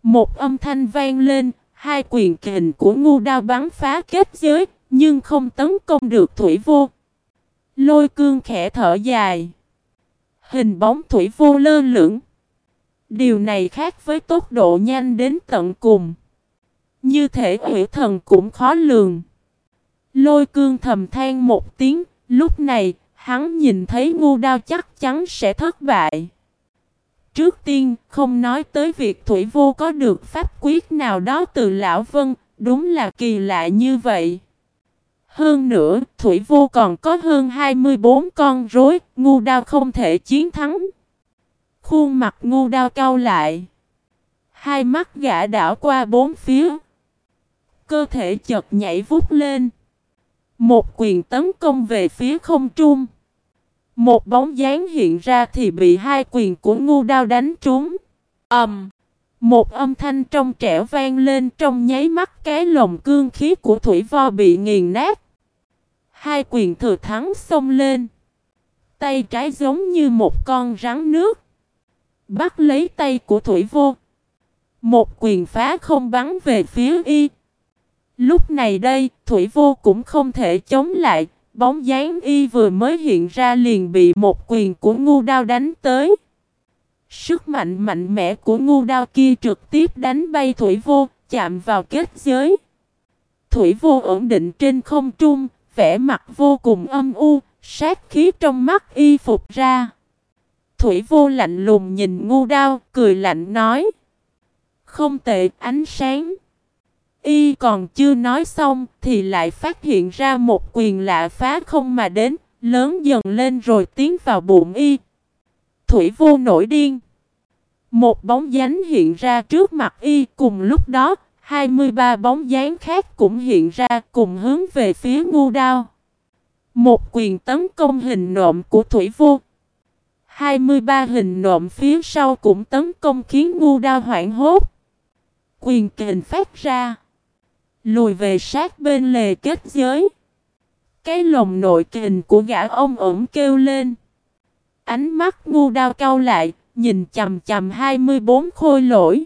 Một âm thanh vang lên, hai quyền kình của ngu đao bắn phá kết giới, nhưng không tấn công được thủy vô. Lôi cương khẽ thở dài. Hình bóng thủy vô lơ lửng. Điều này khác với tốc độ nhanh đến tận cùng. Như thể hủy thần cũng khó lường. Lôi cương thầm than một tiếng, lúc này, hắn nhìn thấy ngu đao chắc chắn sẽ thất bại. Trước tiên, không nói tới việc Thủy Vô có được pháp quyết nào đó từ Lão Vân, đúng là kỳ lạ như vậy. Hơn nữa, Thủy Vô còn có hơn 24 con rối, ngu đao không thể chiến thắng. Khuôn mặt ngu đao cau lại. Hai mắt gã đảo qua bốn phía. Cơ thể chợt nhảy vút lên. Một quyền tấn công về phía không trung. Một bóng dáng hiện ra thì bị hai quyền của ngu đao đánh trúng. ầm, um, Một âm thanh trong trẻo vang lên trong nháy mắt cái lồng cương khí của thủy vo bị nghiền nát. Hai quyền thừa thắng xông lên. Tay trái giống như một con rắn nước. Bắt lấy tay của thủy vô. Một quyền phá không bắn về phía y. Lúc này đây, Thủy Vô cũng không thể chống lại, bóng dáng y vừa mới hiện ra liền bị một quyền của ngu đao đánh tới. Sức mạnh mạnh mẽ của ngu đao kia trực tiếp đánh bay Thủy Vô, chạm vào kết giới. Thủy Vô ổn định trên không trung, vẻ mặt vô cùng âm u, sát khí trong mắt y phục ra. Thủy Vô lạnh lùng nhìn ngu đao, cười lạnh nói. Không tệ, ánh sáng. Y còn chưa nói xong thì lại phát hiện ra một quyền lạ phá không mà đến, lớn dần lên rồi tiến vào bụng Y. Thủy vô nổi điên. Một bóng dáng hiện ra trước mặt Y cùng lúc đó, 23 bóng dáng khác cũng hiện ra cùng hướng về phía ngu đao. Một quyền tấn công hình nộm của Thủy vô. 23 hình nộm phía sau cũng tấn công khiến ngu đao hoảng hốt. Quyền kình phát ra. Lùi về sát bên lề kết giới. Cái lồng nội kình của gã ông ẩn kêu lên. Ánh mắt ngu đao cau lại, nhìn chầm chầm 24 khôi lỗi.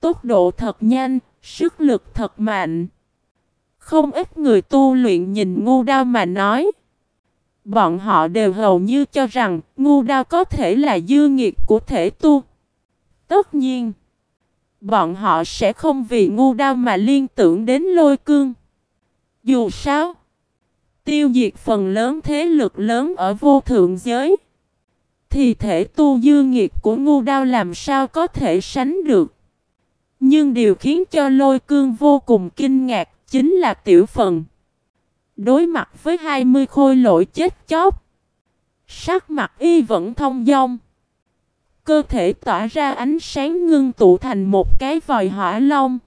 Tốc độ thật nhanh, sức lực thật mạnh. Không ít người tu luyện nhìn ngu đao mà nói. Bọn họ đều hầu như cho rằng ngu đao có thể là dư nghiệt của thể tu. Tất nhiên. Bọn họ sẽ không vì ngu đao mà liên tưởng đến lôi cương. Dù sao, tiêu diệt phần lớn thế lực lớn ở vô thượng giới, thì thể tu dư nghiệt của ngu đao làm sao có thể sánh được. Nhưng điều khiến cho lôi cương vô cùng kinh ngạc chính là tiểu phần. Đối mặt với 20 khôi lỗi chết chóc, sắc mặt y vẫn thông dong. Cơ thể tỏa ra ánh sáng ngưng tụ thành một cái vòi hỏa long.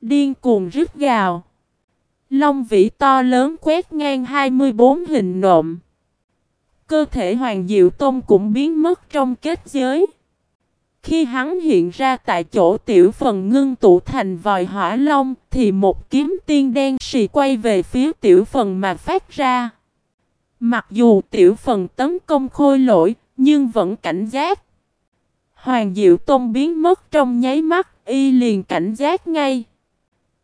Điên cuồng rít gào. Long vĩ to lớn quét ngang 24 hình nộm. Cơ thể Hoàng Diệu Tôn cũng biến mất trong kết giới. Khi hắn hiện ra tại chỗ tiểu phần ngưng tụ thành vòi hỏa long, thì một kiếm tiên đen xì quay về phía tiểu phần mà phát ra. Mặc dù tiểu phần tấn công khôi lỗi, nhưng vẫn cảnh giác. Hoàng Diệu Tôn biến mất trong nháy mắt, y liền cảnh giác ngay.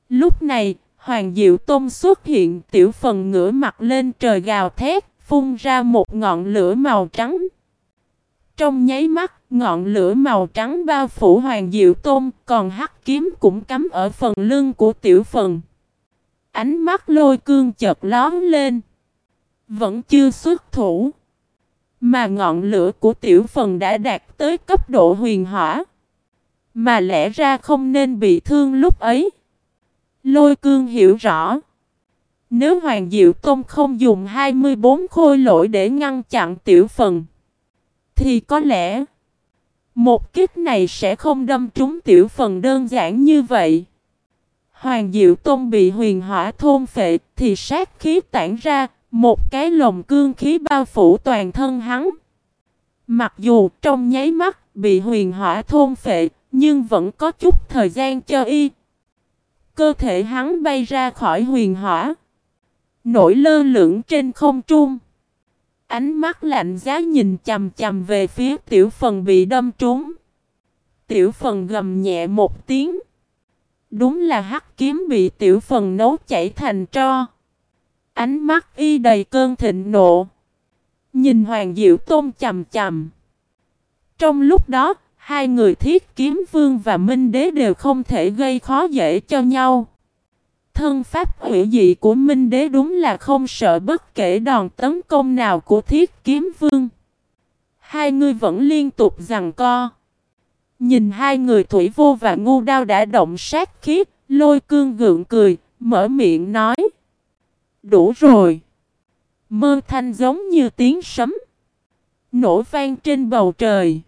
Lúc này, Hoàng Diệu Tôn xuất hiện tiểu phần ngửa mặt lên trời gào thét, phun ra một ngọn lửa màu trắng. Trong nháy mắt, ngọn lửa màu trắng bao phủ Hoàng Diệu Tôn, còn hắc kiếm cũng cắm ở phần lưng của tiểu phần. Ánh mắt lôi cương chợt lón lên. Vẫn chưa xuất thủ. Mà ngọn lửa của tiểu phần đã đạt tới cấp độ huyền hỏa. Mà lẽ ra không nên bị thương lúc ấy. Lôi cương hiểu rõ. Nếu Hoàng Diệu tông không dùng 24 khôi lỗi để ngăn chặn tiểu phần. Thì có lẽ. Một kích này sẽ không đâm trúng tiểu phần đơn giản như vậy. Hoàng Diệu tông bị huyền hỏa thôn phệ thì sát khí tản ra, một cái lồng cương khí bao phủ toàn thân hắn. Mặc dù trong nháy mắt bị huyền hỏa thôn phệ, nhưng vẫn có chút thời gian cho y. Cơ thể hắn bay ra khỏi huyền hỏa. Nổi lơ lửng trên không trung. Ánh mắt lạnh giá nhìn chầm chầm về phía tiểu phần bị đâm trúng. Tiểu phần gầm nhẹ một tiếng. Đúng là hắc kiếm bị tiểu phần nấu chảy thành tro. Ánh mắt y đầy cơn thịnh nộ. Nhìn Hoàng Diệu Tôn chầm chầm. Trong lúc đó, hai người thiết kiếm vương và minh đế đều không thể gây khó dễ cho nhau. Thân pháp hủy dị của minh đế đúng là không sợ bất kể đòn tấn công nào của thiết kiếm vương. Hai người vẫn liên tục giằng co. Nhìn hai người thủy vô và ngu đao đã động sát khiếp, lôi cương gượng cười, mở miệng nói. Đủ rồi. Mơ thanh giống như tiếng sấm. Nổ vang trên bầu trời.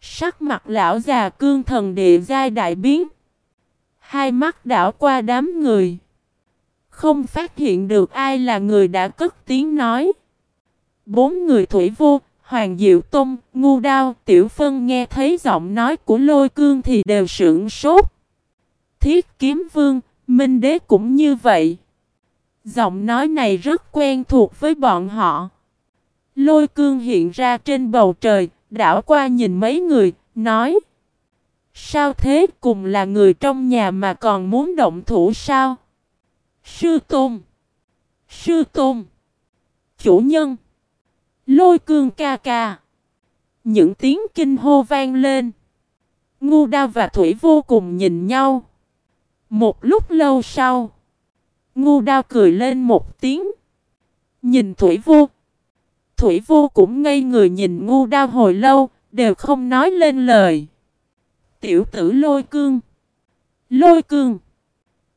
Sắc mặt lão già cương thần địa giai đại biến. Hai mắt đảo qua đám người. Không phát hiện được ai là người đã cất tiếng nói. Bốn người thủy vô, Hoàng Diệu Tông, Ngu Đao, Tiểu Phân nghe thấy giọng nói của lôi cương thì đều sững sốt. Thiết kiếm vương, Minh Đế cũng như vậy. Giọng nói này rất quen thuộc với bọn họ. Lôi cương hiện ra trên bầu trời, đảo qua nhìn mấy người, nói. Sao thế cùng là người trong nhà mà còn muốn động thủ sao? Sư Tôn Sư Tôn Chủ nhân Lôi cương ca ca Những tiếng kinh hô vang lên Ngu đa và Thủy vô cùng nhìn nhau Một lúc lâu sau Ngu đao cười lên một tiếng. Nhìn Thủy vô. Thủy vô cũng ngây người nhìn ngu đao hồi lâu, Đều không nói lên lời. Tiểu tử lôi cương. Lôi cương.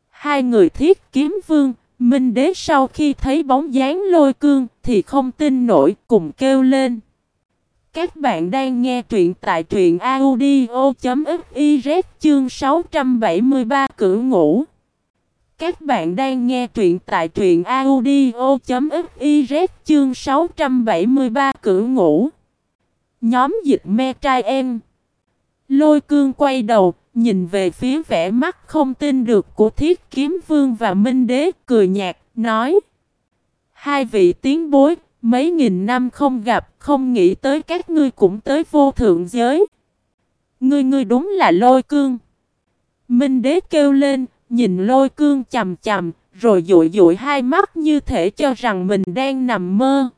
Hai người thiết kiếm vương, Minh đế sau khi thấy bóng dáng lôi cương thì không tin nổi, cùng kêu lên. Các bạn đang nghe truyện tại truyện audio.fiz chương 673 cử ngủ. Các bạn đang nghe truyện tại truyện audio.fiz chương 673 cửu ngủ. Nhóm dịch me trai em. Lôi cương quay đầu, nhìn về phía vẻ mắt không tin được của thiết kiếm vương và minh đế, cười nhạt, nói. Hai vị tiến bối, mấy nghìn năm không gặp, không nghĩ tới các ngươi cũng tới vô thượng giới. Ngươi ngươi đúng là lôi cương. Minh đế kêu lên, nhìn lôi cương chầm chầm, rồi dụi dụi hai mắt như thể cho rằng mình đang nằm mơ.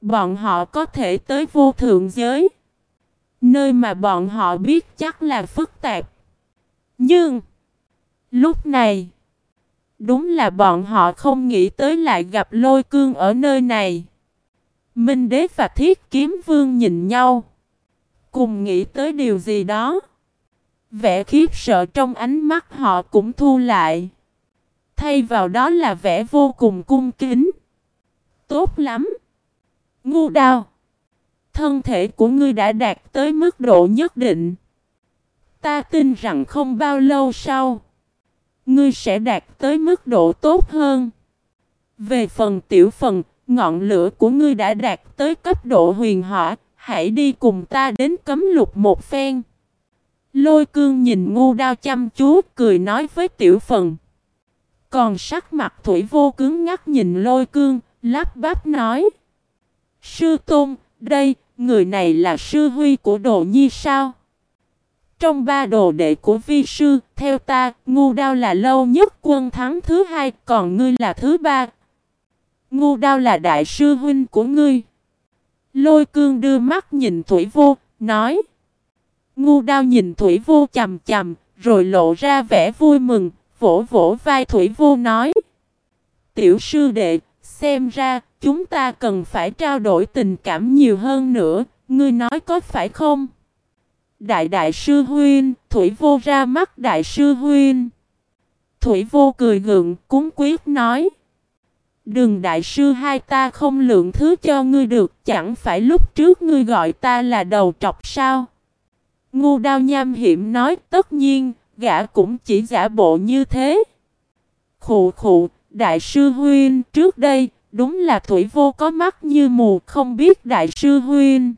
Bọn họ có thể tới vô thượng giới. Nơi mà bọn họ biết chắc là phức tạp. Nhưng, lúc này, đúng là bọn họ không nghĩ tới lại gặp lôi cương ở nơi này. Minh đế và thiết kiếm vương nhìn nhau. Cùng nghĩ tới điều gì đó. Vẻ khiếp sợ trong ánh mắt họ cũng thu lại. Thay vào đó là vẻ vô cùng cung kính. Tốt lắm. Ngu đao. Thân thể của ngươi đã đạt tới mức độ nhất định. Ta tin rằng không bao lâu sau, ngươi sẽ đạt tới mức độ tốt hơn. Về phần tiểu phần, ngọn lửa của ngươi đã đạt tới cấp độ huyền hỏa, hãy đi cùng ta đến cấm lục một phen. Lôi cương nhìn ngu đao chăm chú, cười nói với tiểu phần. Còn sắc mặt thủy vô cứng ngắt nhìn lôi cương, lắp bắp nói. Sư tôn, đây, người này là sư huy của đồ nhi sao? Trong ba đồ đệ của vi sư, theo ta, ngu đao là lâu nhất quân thắng thứ hai, còn ngươi là thứ ba. Ngu đao là đại sư huynh của ngươi. Lôi cương đưa mắt nhìn Thủy Vô, nói. Ngu đao nhìn Thủy Vô chầm chầm, rồi lộ ra vẻ vui mừng, vỗ vỗ vai Thủy Vô nói. Tiểu sư đệ, xem ra, chúng ta cần phải trao đổi tình cảm nhiều hơn nữa, ngươi nói có phải không? Đại đại sư huynh, Thủy vô ra mắt đại sư huynh. Thủy vô cười gượng, cúng quyết nói. Đừng đại sư hai ta không lượng thứ cho ngươi được, chẳng phải lúc trước ngươi gọi ta là đầu trọc sao? Ngu đao nham hiểm nói, tất nhiên, gã cũng chỉ giả bộ như thế. Khụ khụ, đại sư Huynh trước đây, đúng là Thủy Vô có mắt như mù không biết đại sư Huynh.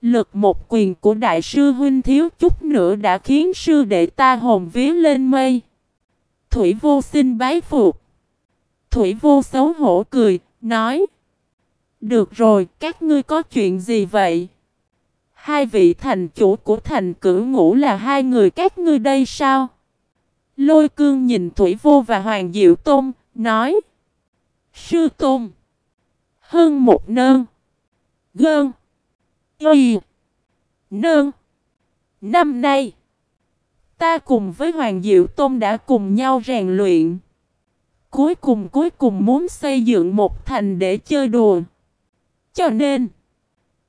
Lực một quyền của đại sư Huynh thiếu chút nữa đã khiến sư đệ ta hồn vía lên mây. Thủy Vô xin bái phục. Thủy Vô xấu hổ cười, nói. Được rồi, các ngươi có chuyện gì vậy? Hai vị thành chủ của thành cửu ngũ là hai người các ngươi đây sao? Lôi cương nhìn Thủy Vô và Hoàng Diệu Tôn, nói. Sư Tôn. Hơn một nơn. Gơn. Y. Nơn. Năm nay Ta cùng với Hoàng Diệu Tôn đã cùng nhau rèn luyện. Cuối cùng cuối cùng muốn xây dựng một thành để chơi đùa. Cho nên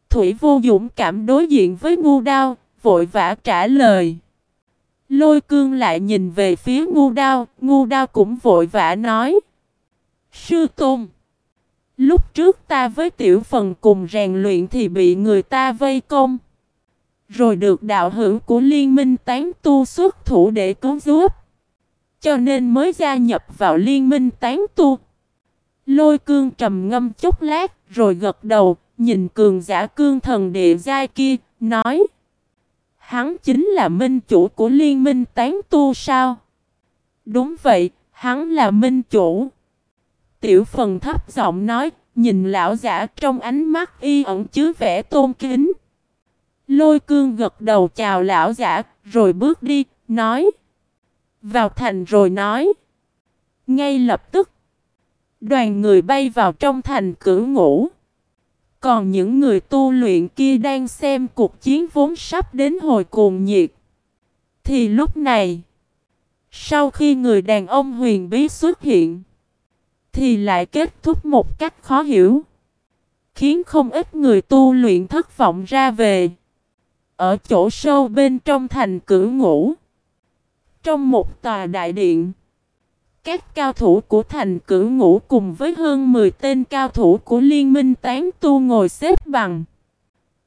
Thủy vô dũng cảm đối diện với ngu đao Vội vã trả lời Lôi cương lại nhìn về phía ngu đao, ngu đao cũng vội vã nói. Sư Tôn, lúc trước ta với tiểu phần cùng rèn luyện thì bị người ta vây công. Rồi được đạo hữu của liên minh tán tu xuất thủ để cứu giúp. Cho nên mới gia nhập vào liên minh tán tu. Lôi cương trầm ngâm chút lát, rồi gật đầu, nhìn cường giả cương thần địa giai kia, nói. Hắn chính là minh chủ của liên minh tán tu sao? Đúng vậy, hắn là minh chủ. Tiểu phần thấp giọng nói, nhìn lão giả trong ánh mắt y ẩn chứa vẻ tôn kính. Lôi cương gật đầu chào lão giả, rồi bước đi, nói. Vào thành rồi nói. Ngay lập tức, đoàn người bay vào trong thành cử ngủ. Còn những người tu luyện kia đang xem cuộc chiến vốn sắp đến hồi cuồng nhiệt. Thì lúc này, sau khi người đàn ông huyền bí xuất hiện, thì lại kết thúc một cách khó hiểu. Khiến không ít người tu luyện thất vọng ra về. Ở chỗ sâu bên trong thành cử ngủ. Trong một tòa đại điện các cao thủ của thành cử ngũ cùng với hơn 10 tên cao thủ của liên minh tán tu ngồi xếp bằng.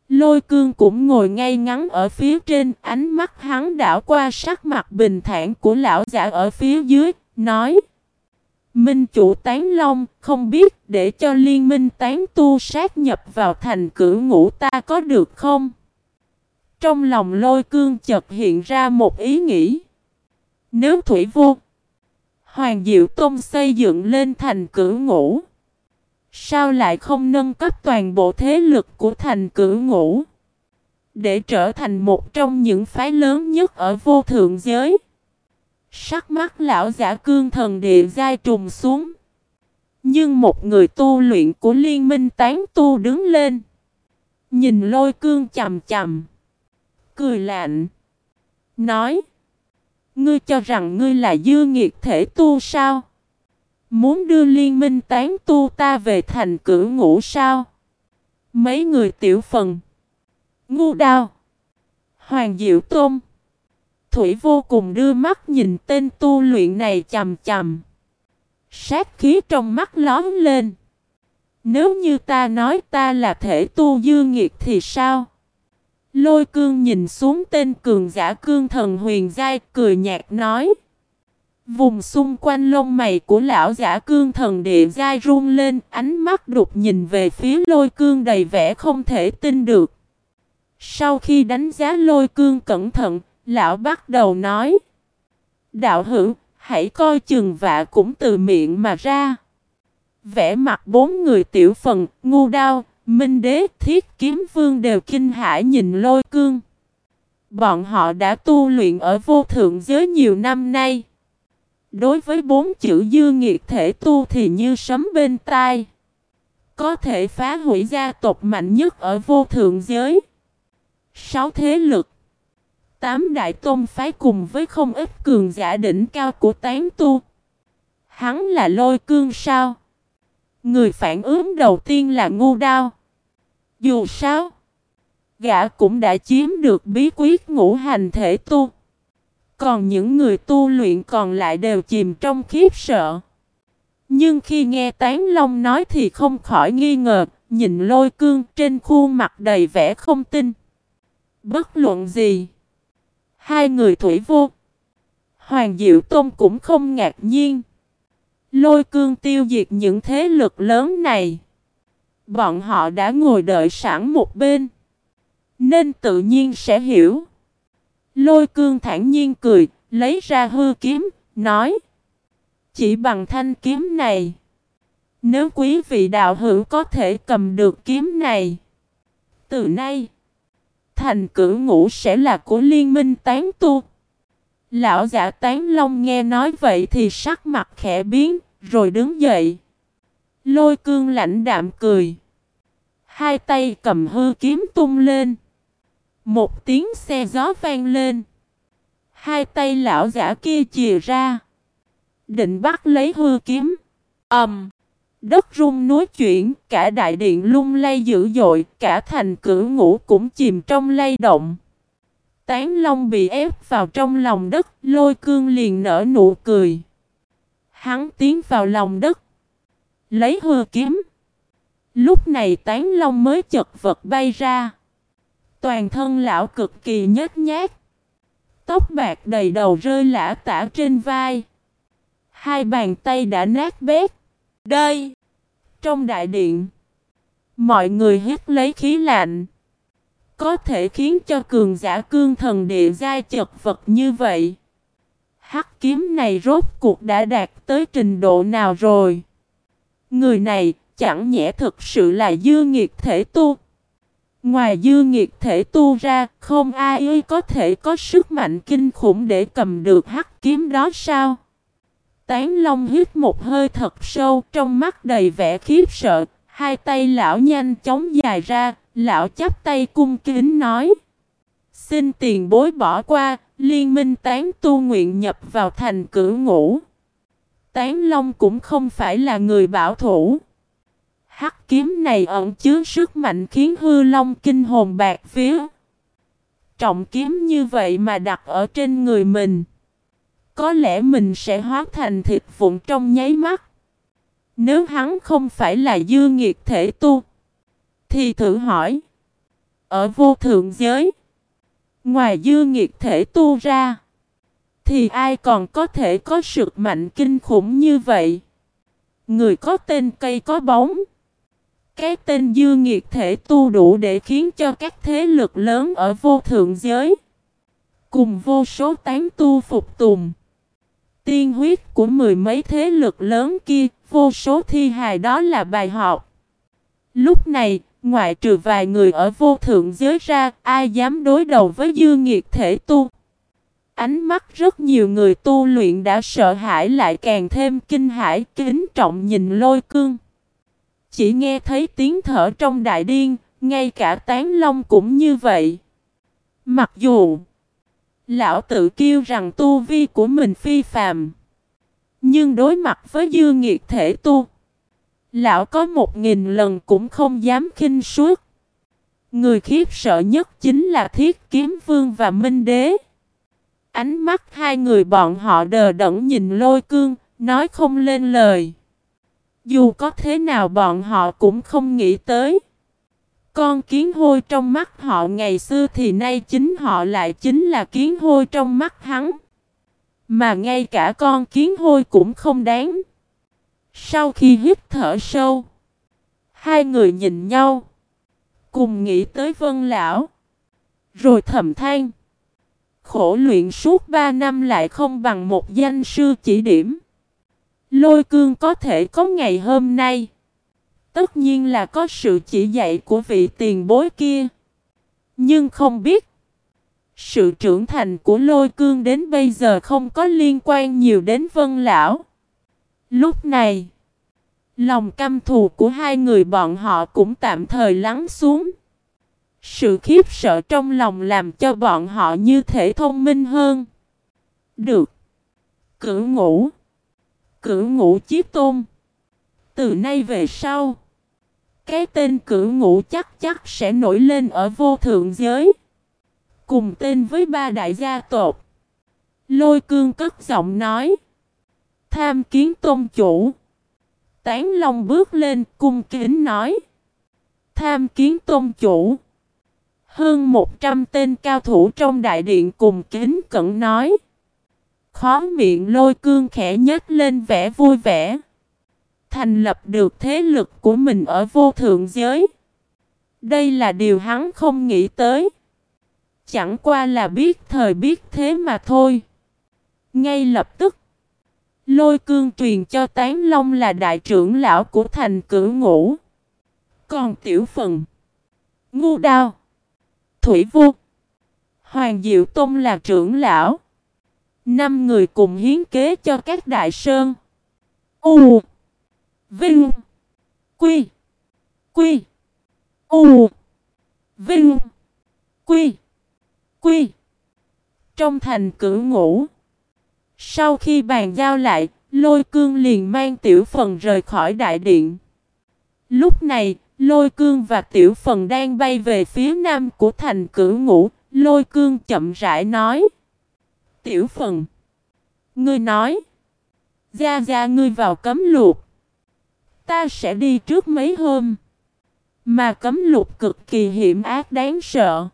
Lôi cương cũng ngồi ngay ngắn ở phía trên, ánh mắt hắn đảo qua sắc mặt bình thản của lão giả ở phía dưới, nói Minh chủ tán long, không biết để cho liên minh tán tu sát nhập vào thành cử ngũ ta có được không? Trong lòng lôi cương chợt hiện ra một ý nghĩ. Nếu thủy vô, Hoàng Diệu Tôn xây dựng lên thành cử ngũ. Sao lại không nâng cấp toàn bộ thế lực của thành cử ngũ? Để trở thành một trong những phái lớn nhất ở vô thượng giới. Sắc mắt lão giả cương thần địa giai trùng xuống. Nhưng một người tu luyện của liên minh tán tu đứng lên. Nhìn lôi cương chầm chầm. Cười lạnh. Nói. Ngươi cho rằng ngươi là dư nghiệt thể tu sao? Muốn đưa liên minh tán tu ta về thành cử ngũ sao? Mấy người tiểu phần. Ngu đao. Hoàng Diệu Tôn. Thủy vô cùng đưa mắt nhìn tên tu luyện này chầm chầm. Sát khí trong mắt lóm lên. Nếu như ta nói ta là thể tu dư nghiệt thì sao? Lôi cương nhìn xuống tên cường giả cương thần huyền giai cười nhạt nói. Vùng xung quanh lông mày của lão giả cương thần địa giai run lên ánh mắt đục nhìn về phía lôi cương đầy vẻ không thể tin được. Sau khi đánh giá lôi cương cẩn thận, lão bắt đầu nói. Đạo hữu, hãy coi chừng vạ cũng từ miệng mà ra. Vẽ mặt bốn người tiểu phần, ngu đao, Minh đế, thiết kiếm vương đều kinh hãi nhìn lôi cương. Bọn họ đã tu luyện ở vô thượng giới nhiều năm nay. Đối với bốn chữ dư nghiệt thể tu thì như sấm bên tai. Có thể phá hủy gia tộc mạnh nhất ở vô thượng giới. Sáu thế lực. Tám đại tôn phái cùng với không ít cường giả đỉnh cao của tán tu. Hắn là lôi cương sao? Người phản ứng đầu tiên là ngu đao. Dù sao, gã cũng đã chiếm được bí quyết ngũ hành thể tu. Còn những người tu luyện còn lại đều chìm trong khiếp sợ. Nhưng khi nghe Tán Long nói thì không khỏi nghi ngờ, nhìn lôi cương trên khuôn mặt đầy vẻ không tin. Bất luận gì. Hai người thủy vô. Hoàng Diệu Tôn cũng không ngạc nhiên. Lôi cương tiêu diệt những thế lực lớn này. Bọn họ đã ngồi đợi sẵn một bên. Nên tự nhiên sẽ hiểu. Lôi cương thản nhiên cười, lấy ra hư kiếm, nói. Chỉ bằng thanh kiếm này. Nếu quý vị đạo hữu có thể cầm được kiếm này. Từ nay, thành cử ngũ sẽ là của liên minh tán tu. Lão giả tán long nghe nói vậy thì sắc mặt khẽ biến, rồi đứng dậy. Lôi cương lãnh đạm cười. Hai tay cầm hư kiếm tung lên. Một tiếng xe gió vang lên. Hai tay lão giả kia chìa ra. Định bắt lấy hư kiếm. ầm, um, Đất rung núi chuyển, cả đại điện lung lay dữ dội, cả thành cửa ngũ cũng chìm trong lay động. Tán Long bị ép vào trong lòng đất, lôi cương liền nở nụ cười. Hắn tiến vào lòng đất, lấy hư kiếm. Lúc này Tán Long mới chật vật bay ra. Toàn thân lão cực kỳ nhếch nhát. Tóc bạc đầy đầu rơi lã tả trên vai. Hai bàn tay đã nát bét. Đây! Trong đại điện, mọi người hít lấy khí lạnh. Có thể khiến cho cường giả cương thần địa giai chật vật như vậy. Hắc kiếm này rốt cuộc đã đạt tới trình độ nào rồi? Người này chẳng nhẽ thực sự là dư nghiệt thể tu. Ngoài dư nghiệt thể tu ra, không ai có thể có sức mạnh kinh khủng để cầm được hắc kiếm đó sao? Tán Long hít một hơi thật sâu, trong mắt đầy vẻ khiếp sợ, hai tay lão nhanh chóng dài ra, lão chắp tay cung kính nói. Xin tiền bối bỏ qua, liên minh tán tu nguyện nhập vào thành cử ngũ. Tán Long cũng không phải là người bảo thủ. Hắc kiếm này ẩn chứa sức mạnh khiến hư long kinh hồn bạc phía. Trọng kiếm như vậy mà đặt ở trên người mình. Có lẽ mình sẽ hóa thành thịt vụn trong nháy mắt. Nếu hắn không phải là dư nghiệt thể tu. Thì thử hỏi. Ở vô thượng giới. Ngoài dư nghiệt thể tu ra. Thì ai còn có thể có sự mạnh kinh khủng như vậy. Người có tên cây có bóng. Cái tên dư nghiệt thể tu đủ để khiến cho các thế lực lớn ở vô thượng giới. Cùng vô số tán tu phục tùng. Tiên huyết của mười mấy thế lực lớn kia, vô số thi hài đó là bài học. Lúc này, ngoại trừ vài người ở vô thượng giới ra, ai dám đối đầu với dư nghiệt thể tu. Ánh mắt rất nhiều người tu luyện đã sợ hãi lại càng thêm kinh hãi, kính trọng nhìn lôi cương. Chỉ nghe thấy tiếng thở trong đại điên, ngay cả tán long cũng như vậy. Mặc dù Lão tự kêu rằng tu vi của mình phi phàm. Nhưng đối mặt với dư nghiệt thể tu. Lão có một nghìn lần cũng không dám khinh suốt. Người khiếp sợ nhất chính là Thiết Kiếm Vương và Minh Đế. Ánh mắt hai người bọn họ đờ đẫn nhìn lôi cương, nói không lên lời. Dù có thế nào bọn họ cũng không nghĩ tới. Con kiến hôi trong mắt họ ngày xưa thì nay chính họ lại chính là kiến hôi trong mắt hắn. Mà ngay cả con kiến hôi cũng không đáng. Sau khi hít thở sâu, hai người nhìn nhau, cùng nghĩ tới vân lão, rồi thầm than. Khổ luyện suốt ba năm lại không bằng một danh sư chỉ điểm. Lôi cương có thể có ngày hôm nay. Tất nhiên là có sự chỉ dạy của vị tiền bối kia. Nhưng không biết. Sự trưởng thành của lôi cương đến bây giờ không có liên quan nhiều đến vân lão. Lúc này, lòng căm thù của hai người bọn họ cũng tạm thời lắng xuống. Sự khiếp sợ trong lòng làm cho bọn họ như thể thông minh hơn. Được. Cử ngủ. Cử ngủ chiếc tôn. Từ nay về sau, cái tên cử ngũ chắc chắc sẽ nổi lên ở vô thượng giới. Cùng tên với ba đại gia tộc. Lôi cương cất giọng nói. Tham kiến tôn chủ. Tán Long bước lên cung kính nói. Tham kiến tôn chủ. Hơn 100 tên cao thủ trong đại điện cùng kính cẩn nói. Khó miệng lôi cương khẽ nhếch lên vẻ vui vẻ. Thành lập được thế lực của mình ở vô thượng giới. Đây là điều hắn không nghĩ tới. Chẳng qua là biết thời biết thế mà thôi. Ngay lập tức. Lôi cương truyền cho Tán Long là đại trưởng lão của thành cử ngũ. Còn tiểu phần. Ngu đao. Thủy Vu, Hoàng Diệu Tông là trưởng lão. Năm người cùng hiến kế cho các đại sơn. U. Vinh. Quy. Quy. U. Vinh. Quy. Quy. Trong thành cử ngủ. Sau khi bàn giao lại, lôi cương liền mang tiểu phần rời khỏi đại điện. Lúc này, lôi cương và tiểu phần đang bay về phía nam của thành cửu ngũ, lôi cương chậm rãi nói. Tiểu phần. Ngươi nói. ra ra ngươi vào cấm luộc. Ta sẽ đi trước mấy hôm. Mà cấm lục cực kỳ hiểm ác đáng sợ.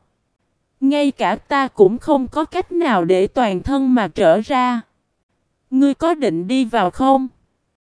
Ngay cả ta cũng không có cách nào để toàn thân mà trở ra. Ngươi có định đi vào không?